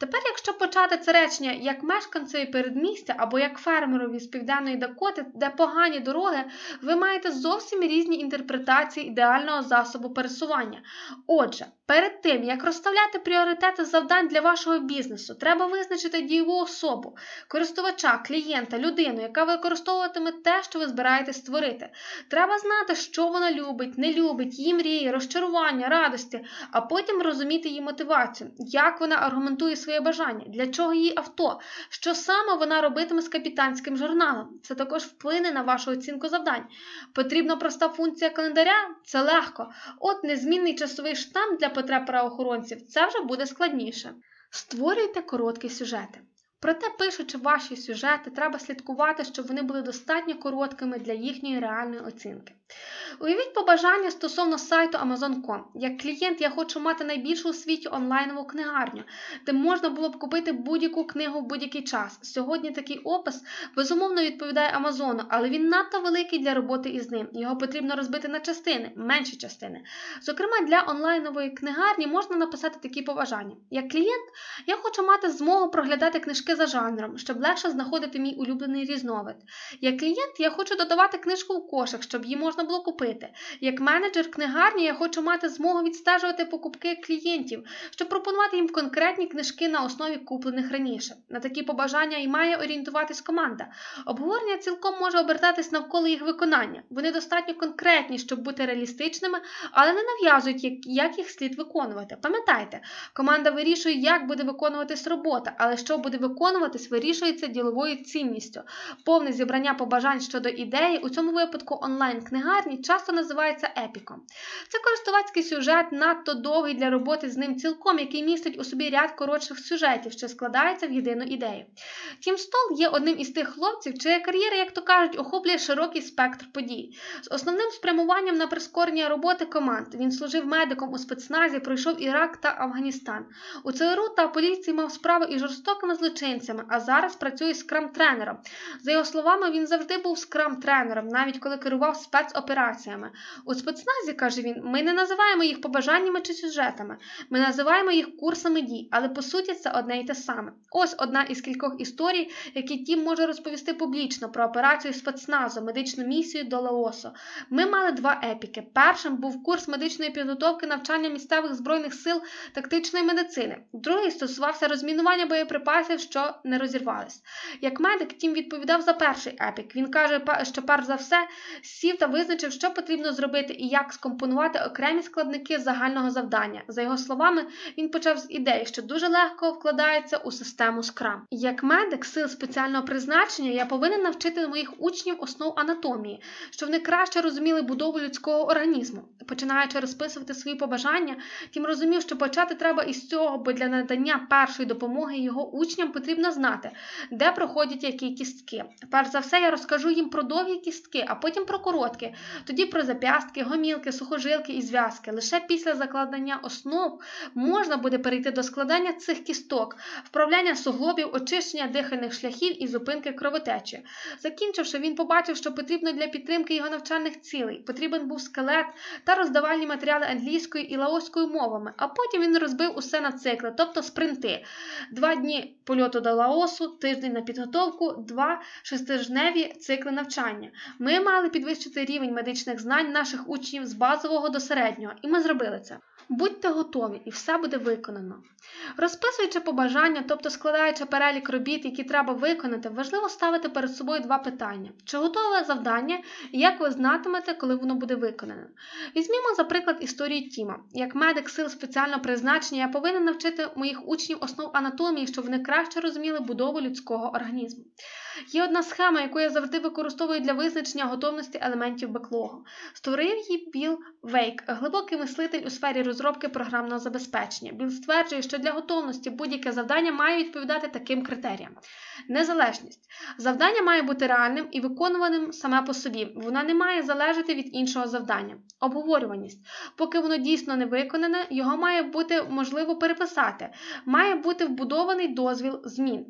Тепер, якщо почати це речення як мешканцеві передмістя або як фермерові з південної Дакоти, де погані дороги, ви маєте зовсім різні інтерпретації ідеального засобу пересування. Отже, перед тим, як розставляти пріоритети завдань для вашого бізнесу, треба визначити дієву особу, користувача, клієнта, людину, яка використовуватиме те, що ви збираєтесь створити. Треба знати, що вона любить, не любить, її мрії, розчарування, радості, а потім розуміти її мотивацію як вона аргументує своє бажання, для чого їй авто, що саме вона робитиме з капітанським журналом. Це також вплине на вашу оцінку завдань. Потрібна проста функція календаря це легко. От незмінний часовий штамп для потреб правоохоронців це вже буде складніше. Створюйте короткі сюжети. Проте, пишучи ваші сюжети, треба слідкувати, щоб вони були достатньо короткими для їхньої реальної оцінки. Уявіть побажання стосовно сайту Amazon.com. Як клієнт, я хочу мати найбільшу у світі онлайнову книгарню, де можна було б купити будь-яку книгу в будь-який час. Сьогодні такий опис безумовно відповідає Амазону, але він надто великий для роботи із ним. Його потрібно розбити на частини, менші частини. Зокрема, для онлайнової книгарні можна написати такі побажання. Як клієнт, я хочу мати змогу проглядати книжки за жанром, щоб легше знаходити мій улюблений різновид. Як клієнт, я хочу додавати книжку в кошик, щоб її можна було купити. Як менеджер книгарні я хочу мати змогу відстежувати покупки клієнтів, щоб пропонувати їм конкретні книжки на основі куплених раніше. На такі побажання і має орієнтуватись команда. Обговорення цілком може обертатись навколо їх виконання. Вони достатньо конкретні, щоб бути реалістичними, але не нав'язують, як їх слід виконувати. Пам'ятайте, команда вирішує, як буде виконуватись робота, але що буде виконуватись, вирішується діловою цінністю. Повне зібрання побажань щодо ідеї у цьому випадку онлайн-книга гарні, часто називається епіком. Це користувацький сюжет надто довгий для роботи з ним цілком, який містить у собі ряд коротших сюжетів, що складаються в єдину ідею. Тім Стол є одним із тих хлопців, чия кар'єра, як то кажуть, охоплює широкий спектр подій. З основним спрямуванням на прискорення роботи команд він служив медиком у спецназі, пройшов Ірак та Афганістан. У ЦРУ та поліції мав справу із жорстокими злочинцями, а зараз працює скрам-тренером. За його словами, він завжди був скрам-тренером, навіть коли керував спецопераціями. У спецназі, каже він, ми не називаємо їх побажаннями чи сюжетами, ми називаємо їх курсами дій, але по суті це одне й те саме. Ось одна із кількох історій, які Тім може розповісти публічно про операцію спецназу, медичну місію до Лаосу. Ми мали два епіки. Першим був курс медичної підготовки навчання місцевих збройних сил тактичної медицини. Другий стосувався розмінування боєприпасів, що не розірвались. Як медик, Тім відповідав за перший епік. Він каже, що перш за все сів та визначив, що потрібно зробити і як скомпонувати окремі складники загального завдання. За його словами, він почав з ідеї, що дуже легко вкладається у систему Scrum. Як медик сил спеціального призначення, я повинен навчити моїх учнів основ анатомії, щоб вони краще розуміли будову людського організму. Починаючи розписувати свої побажання, тім розумів, що почати треба із цього, бо для надання першої допомоги його учням потрібно знати, де проходять які кістки. Перш за все, я розкажу їм про довгі кістки, а потім про короткі, тоді про зап'ястки, гомілки, сухожилки і зв'язки. Лише після закладення основ можна буде перейти до складання цих кісток, вправляння суглобів, очищення дихальних шляхів і зупинки кровотечі. Закінчивши, він побачив, що потрібно для підтримки його навчальних цілей. Потрібен був скелет та роздавальні матеріали англійською і лаоською мовами, а потім він розбив усе на цикли, тобто спринти. Два дні польоту до Лаосу, тиждень на підготовку, два шестижневі цикли навчання. Ми мали підвищити рівень медичних знань наших учнів з базового до середнього, і ми зробили це. Будьте готові, і все буде виконано. Розписуючи побажання, тобто складаючи перелік робіт, які треба виконати, важливо ставити перед собою два питання: чи готове завдання і як ви знатимете, коли воно буде виконане. Візьмімо, за приклад, історію Тіма. Як медик сил спеціального призначення, я повинен навчити моїх учнів основ анатомії, щоб вони краще розуміли будову людського організму. Є одна схема, яку я завжди використовую для визначення готовності елементів беклогу. Створив її Біл Вейк, глибокий мислитель у сфері розробки програмного забезпечення. Біл стверджує, що для готовності будь-яке завдання має відповідати таким критеріям. Незалежність. Завдання має бути реальним і виконуваним саме по собі. Вона не має залежати від іншого завдання. Обговорюваність. Поки воно дійсно не виконане, його має бути можливо переписати. Має бути вбудований дозвіл змін.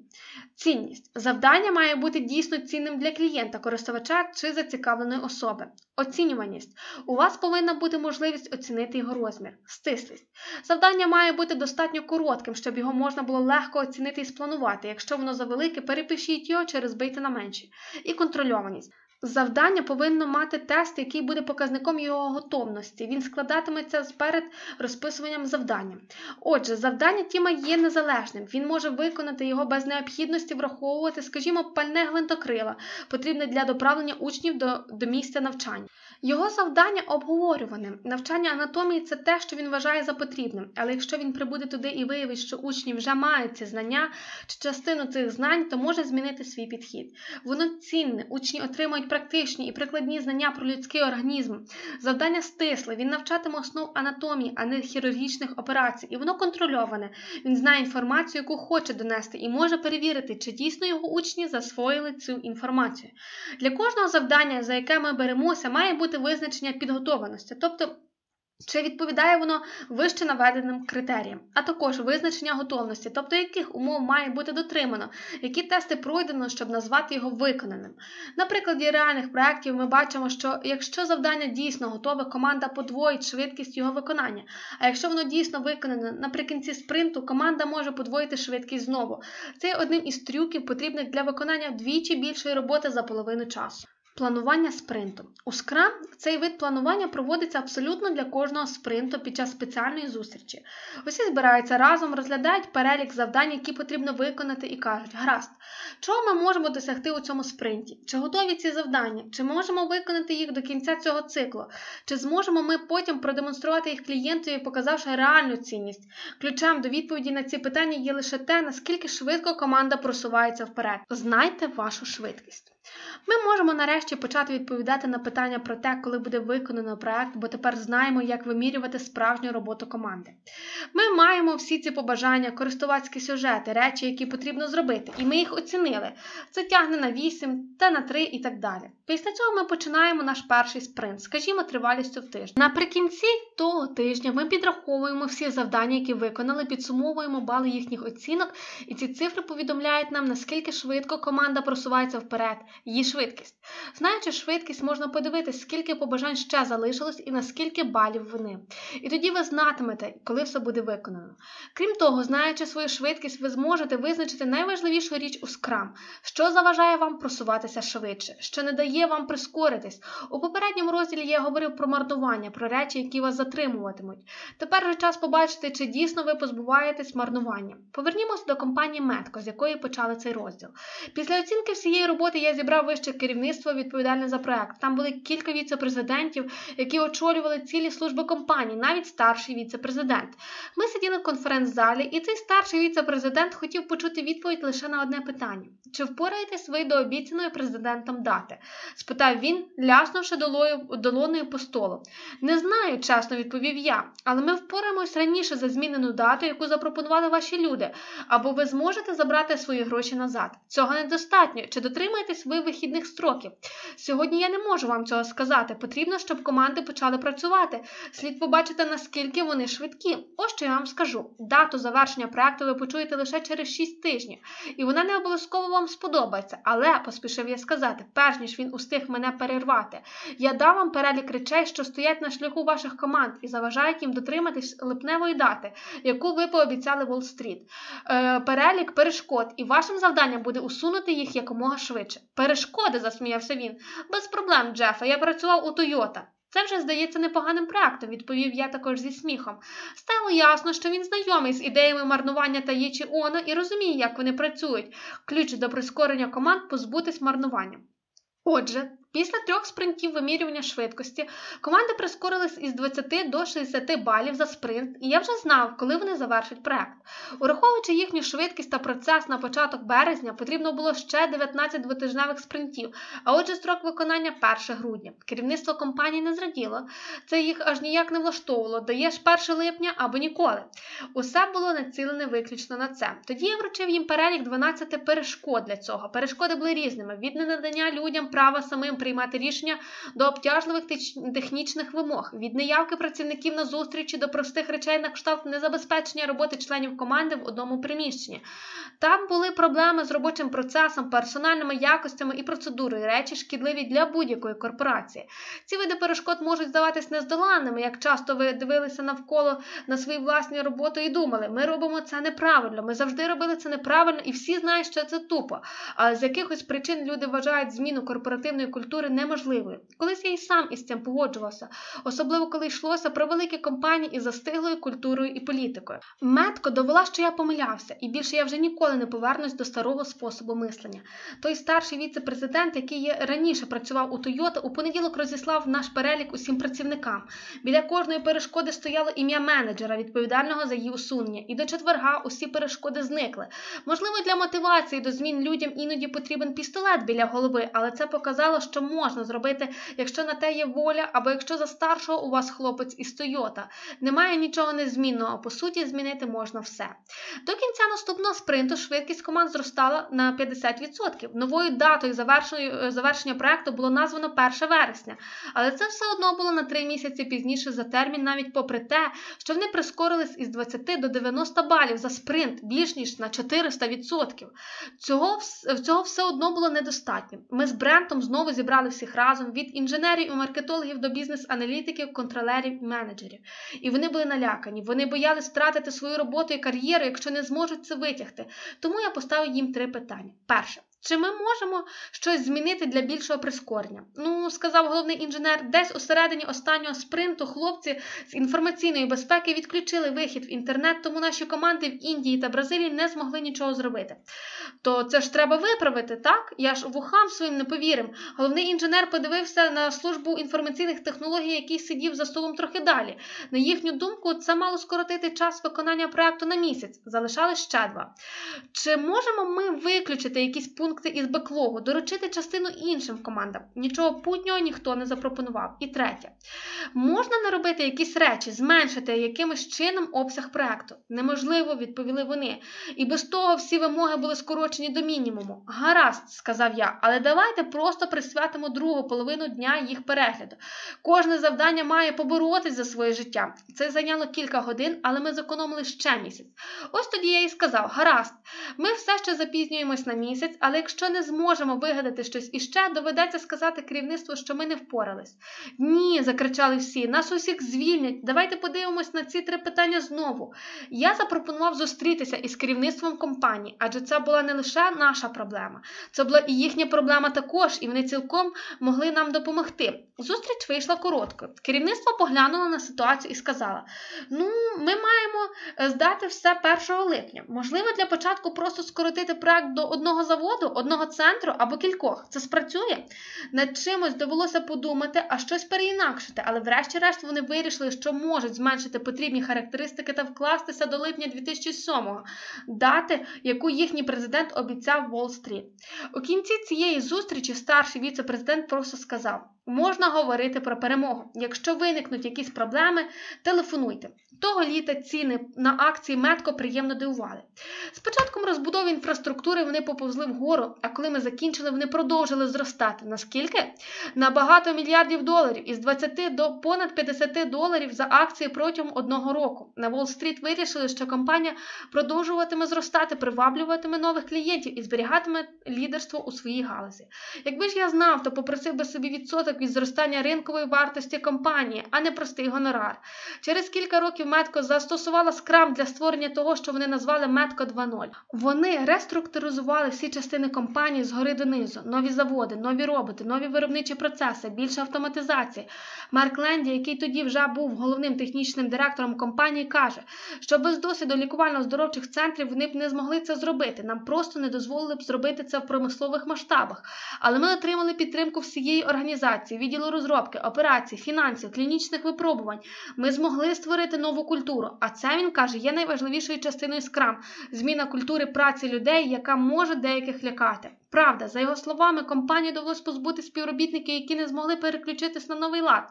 Цінність. Завдання має бути дійсно цінним для клієнта, користувача чи зацікавленої особи. Оцінюваність. У вас повинна бути можливість оцінити його розмір. Стислість. Завдання має бути достатньо коротким, щоб його можна було легко оцінити і спланувати. Якщо воно завелике, перепишіть його чи розбийте на менші. І контрольованість. Завдання повинно мати тест, який буде показником його готовності. Він складатиметься перед розписуванням завдання. Отже, завдання Тіма є незалежним. Він може виконати його без необхідності враховувати, скажімо, пальне гвинтокрила, потрібне для доправлення учнів до, до місця навчання. Його завдання обговорюване. Навчання анатомії це те, що він вважає за потрібним. Але якщо він прибуде туди і виявить, що учні вже мають ці знання чи частину цих знань, то може змінити свій підхід. Воно цінне, учні отримують практичні і прикладні знання про людський організм. Завдання стисле, він навчатиме основ анатомії, а не хірургічних операцій. І воно контрольоване. Він знає інформацію, яку хоче донести, і може перевірити, чи дійсно його учні засвоїли цю інформацію. Для кожного завдання, за яке ми беремося, має бути визначення підготованості. тобто чи відповідає воно вище наведеним критеріям, а також визначення готовності, тобто яких умов має бути дотримано, які тести пройдено, щоб назвати його виконаним. На прикладі реальних проєктів ми бачимо, що якщо завдання дійсно готове, команда подвоїть швидкість його виконання. А якщо воно дійсно виконане наприкінці спринту, команда може подвоїти швидкість знову. Це є одним із трюків, потрібних для виконання вдвічі більшої роботи за половину часу. Планування спринту. У Scrum цей вид планування проводиться абсолютно для кожного спринту під час спеціальної зустрічі. Усі збираються разом, розглядають перелік завдань, які потрібно виконати, і кажуть, гаразд, чого ми можемо досягти у цьому спринті? Чи готові ці завдання? Чи можемо виконати їх до кінця цього циклу? Чи зможемо ми потім продемонструвати їх клієнтові, показавши реальну цінність? Ключем до відповіді на ці питання є лише те, наскільки швидко команда просувається вперед. Знайте вашу швидкість. Ми можемо нарешті почати відповідати на питання про те, коли буде виконано проект, бо тепер знаємо, як вимірювати справжню роботу команди. Ми маємо всі ці побажання, користувацькі сюжети, речі, які потрібно зробити, і ми їх оцінили. Це тягне на 8 та на 3 і так далі. Після цього ми починаємо наш перший спринт, скажімо, тривалістю в тиждень. Наприкінці того тижня ми підраховуємо всі завдання, які виконали, підсумовуємо бали їхніх оцінок, і ці цифри повідомляють нам, наскільки швидко команда просувається вперед, її швидкість. Знаючи швидкість, можна подивитися, скільки побажань ще залишилось і наскільки балів вони. І тоді ви знатимете, коли все буде виконано. Крім того, знаючи свою швидкість, ви зможете визначити найважливішу річ у скрам, що заважає вам просуватися швидше, що не дає вам прискоритись. У попередньому розділі я говорив про марнування, про речі, які вас затримуватимуть. Тепер вже час побачити, чи дійсно ви позбуваєтесь марнування. Повернімося до компанії Метко, з якої почали цей розділ. Після оцінки всієї роботи я зібрав вище керівництво відповідальне за проект. Там були кілька віце-президентів, які очолювали цілі служби компанії, навіть старший віце-президент. Ми сиділи в конференц-залі, і цей старший віце-президент хотів почути відповідь лише на одне питання: чи впораєтесь ви до обіцяної президентом дати? спитав він, ляснувши долоною по столу. Не знаю, чесно відповів я, але ми впораємось раніше за змінену дату, яку запропонували ваші люди, або ви зможете забрати свої гроші назад. Цього недостатньо. Чи дотримаєтесь ви вихідних строків? Сьогодні я не можу вам цього сказати. Потрібно, щоб команди почали працювати. Слід побачити, наскільки вони швидкі. Ось що я вам скажу: дату завершення проекту ви почуєте лише через 6 тижнів, і вона не обов'язково вам сподобається. Але, поспішив я сказати, перш ніж він устиг мене перервати, я дав вам перелік речей, що стоять на шляху ваших команд і заважають їм дотриматись липневої дати, яку ви пообіцяли Уолл-стріт. Е, перелік перешкод, і вашим завданням буде усунути їх якомога швидше. Перешкоди, засміявся він. Без проблем, Джефа. Я працював у Тойота. Це вже здається непоганим проектом, відповів я також зі сміхом. Стало ясно, що він знайомий з ідеями марнування та Єчі Оно і розуміє, як вони працюють. Ключ до прискорення команд позбутись марнування. Отже, Після трьох спринтів вимірювання швидкості команди прискорились із 20 до 60 балів за спринт, і я вже знав, коли вони завершать проект. Ураховуючи їхню швидкість та процес на початок березня, потрібно було ще 19 двотижневих спринтів, а отже, строк виконання 1 грудня. Керівництво компанії не зраділо, це їх аж ніяк не влаштовувало, даєш 1 липня або ніколи. Усе було націлене виключно на це. Тоді я вручив їм перелік 12 перешкод для цього. Перешкоди були різними: від ненадання людям права самим приймати рішення до обтяжливих технічних вимог, від неявки працівників на зустрічі до простих речей на кшталт незабезпечення роботи членів команди в одному приміщенні. Там були проблеми з робочим процесом, персональними якостями і процедурою, речі шкідливі для будь-якої корпорації. Ці види перешкод можуть здаватись нездоланними, як часто ви дивилися навколо на свої власні роботи і думали, ми робимо це неправильно, ми завжди робили це неправильно, і всі знають, що це тупо. Але з якихось причин люди вважають зміну корпоративної культури культури неможливою. Колись я й сам із цим погоджувався, особливо коли йшлося про великі компанії із застиглою культурою і політикою. Метко довела, що я помилявся, і більше я вже ніколи не повернусь до старого способу мислення. Той старший віце-президент, який раніше працював у Тойота, у понеділок розіслав наш перелік усім працівникам. Біля кожної перешкоди стояло ім'я менеджера, відповідального за її усунення, і до четверга усі перешкоди зникли. Можливо, для мотивації до змін людям іноді потрібен пістолет біля голови, але це показало, що можна зробити, якщо на те є воля, або якщо за старшого у вас хлопець із Тойота. Немає нічого незмінного, по суті, змінити можна все. До кінця наступного спринту швидкість команд зростала на 50%. Новою датою е, завершення проекту було названо 1 вересня, але це все одно було на 3 місяці пізніше за термін, навіть попри те, що вони прискорились із 20 до 90 балів за спринт більш ніж на 400%. Цього, цього все одно було недостатньо. Ми з Брентом знову зібрали зібрали всіх разом від інженерів і маркетологів до бізнес-аналітиків, контролерів і менеджерів. І вони були налякані. Вони боялись втратити свою роботу і кар'єру, якщо не зможуть це витягти. Тому я поставив їм три питання. Перше. Чи ми можемо щось змінити для більшого прискорення? Ну, сказав головний інженер, десь у середині останнього спринту хлопці з інформаційної безпеки відключили вихід в інтернет, тому наші команди в Індії та Бразилії не змогли нічого зробити. То це ж треба виправити, так? Я ж вухам своїм не повірив. Головний інженер подивився на службу інформаційних технологій, який сидів за столом трохи далі. На їхню думку, це мало скоротити час виконання проекту на місяць. Залишалось ще два. Чи можемо ми виключити якісь пункти? Продукти із беклогу, доручити частину іншим командам. Нічого путнього ніхто не запропонував. І третє. Можна не робити якісь речі, зменшити якимось чином обсяг проекту. Неможливо, відповіли вони. І без того всі вимоги були скорочені до мінімуму. Гаразд, сказав я, але давайте просто присвятимо другу половину дня їх перегляду. Кожне завдання має поборотись за своє життя. Це зайняло кілька годин, але ми зекономили ще місяць. Ось тоді я і сказав: гаразд, ми все ще запізнюємось на місяць, але якщо не зможемо вигадати щось іще, доведеться сказати керівництву, що ми не впорались. Ні, закричали всі, нас усіх звільнять. Давайте подивимось на ці три питання знову. Я запропонував зустрітися із керівництвом компанії, адже це була не лише наша проблема, це була і їхня проблема також, і вони цілком могли нам допомогти. Зустріч вийшла коротко. Керівництво поглянуло на ситуацію і сказало: Ну, ми маємо е, здати все 1 липня. Можливо, для початку просто скоротити проект до одного заводу, одного центру або кількох. Це спрацює. Над чимось довелося подумати, а щось переінакшити, але врешті-решт вони вирішили, що можуть зменшити потрібні характеристики та вкластися до липня 2007-го, дати, яку їхній президент обіцяв Уолл-стріт. У кінці цієї зустрічі старший віце-президент просто сказав: можна говорити про перемогу. Якщо виникнуть якісь проблеми, телефонуйте. Того літа ціни на акції метко приємно дивували. З початком розбудови інфраструктури вони поповзли вгору, а коли ми закінчили, вони продовжили зростати. Наскільки? На багато мільярдів доларів, із 20 до понад 50 доларів за акції протягом одного року. На Уолл-стріт вирішили, що компанія продовжуватиме зростати, приваблюватиме нових клієнтів і зберігатиме лідерство у своїй галузі. Якби ж я знав, то попросив би собі відсоток від зростання ринкової вартості компанії, а не простий гонорар. Через кілька років Метко застосувала скрам для створення того, що вони назвали Метко 2.0. Вони реструктуризували всі частини компанії згори донизу, нові заводи, нові роботи, нові виробничі процеси, більше автоматизації. Марк Ленді, який тоді вже був головним технічним директором компанії, каже, що без досвіду лікувально-здоровчих центрів вони б не змогли це зробити. Нам просто не дозволили б зробити це в промислових масштабах. Але ми отримали підтримку всієї організації, відділу розробки, операцій, фінансів, клінічних випробувань. Ми змогли створити нову культуру. А це він каже, є найважливішою частиною скрам зміна культури праці людей, яка може деяких лякати. Правда, за його словами, компанії довелось позбути співробітників, які не змогли переключитись на новий лад,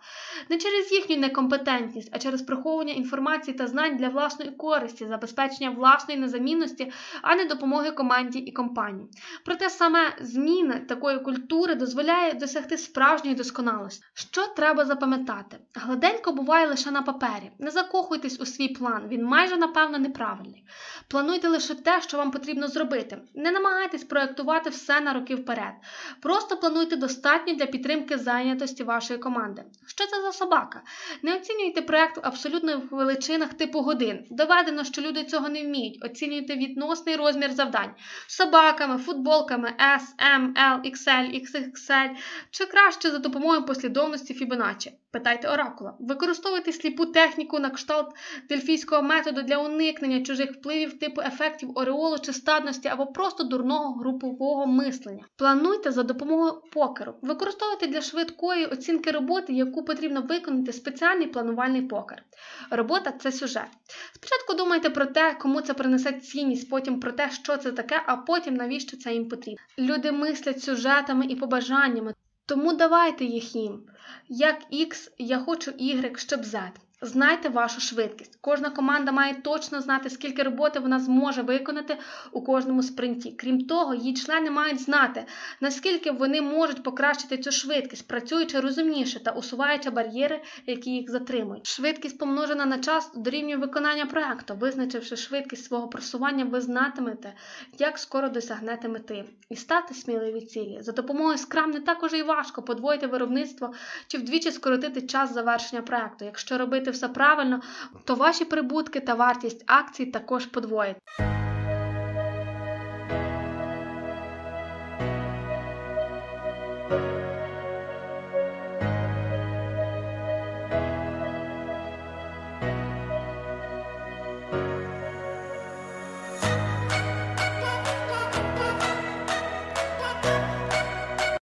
не через їхню некомпетентність, а через приховування інформації та знань для власної користі, забезпечення власної незамінності, а не допомоги команді і компанії. Проте саме зміна такої культури дозволяє досягти справжньої досконалості. Що треба запам'ятати? Гладенько буває лише на папері. Не закохуйтесь у свій план, він майже напевно неправильний. Плануйте лише те, що вам потрібно зробити. Не намагайтесь проектувати все на роки вперед. Просто плануйте достатньо для підтримки зайнятості вашої команди. Що це за собака? Не оцінюйте проект абсолютно в величинах типу годин. Доведено, що люди цього не вміють. Оцінюйте відносний розмір завдань собаками, футболками S, M, L, XL, XXL чи краще за допомогою послідовності Fibonacci. Питайте оракула. Використовуйте сліпу техніку на кшталт дельфійського методу для уникнення чужих впливів типу ефектів ореолу чи стадності або просто дурного групового мислення. Плануйте за допомогою покеру. Використовуйте для швидкої оцінки роботи, яку потрібно виконати спеціальний планувальний покер. Робота це сюжет. Спочатку думайте про те, кому це принесе цінність, потім про те, що це таке, а потім навіщо це їм потрібно. Люди мислять сюжетами і побажаннями. Тому давайте їх їм. Як X, я хочу Y, щоб Z. Знайте вашу швидкість. Кожна команда має точно знати, скільки роботи вона зможе виконати у кожному спринті. Крім того, її члени мають знати, наскільки вони можуть покращити цю швидкість, працюючи розумніше та усуваючи бар'єри, які їх затримують. Швидкість помножена на час дорівнює виконання проекту. Визначивши швидкість свого просування, ви знатимете, як скоро досягнете мети. І стати сміливі цілі. За допомогою скрам не також і важко подвоїти виробництво чи вдвічі скоротити час завершення проекту. Якщо робити все правильно, то ваші прибутки та вартість акцій також подвоїться.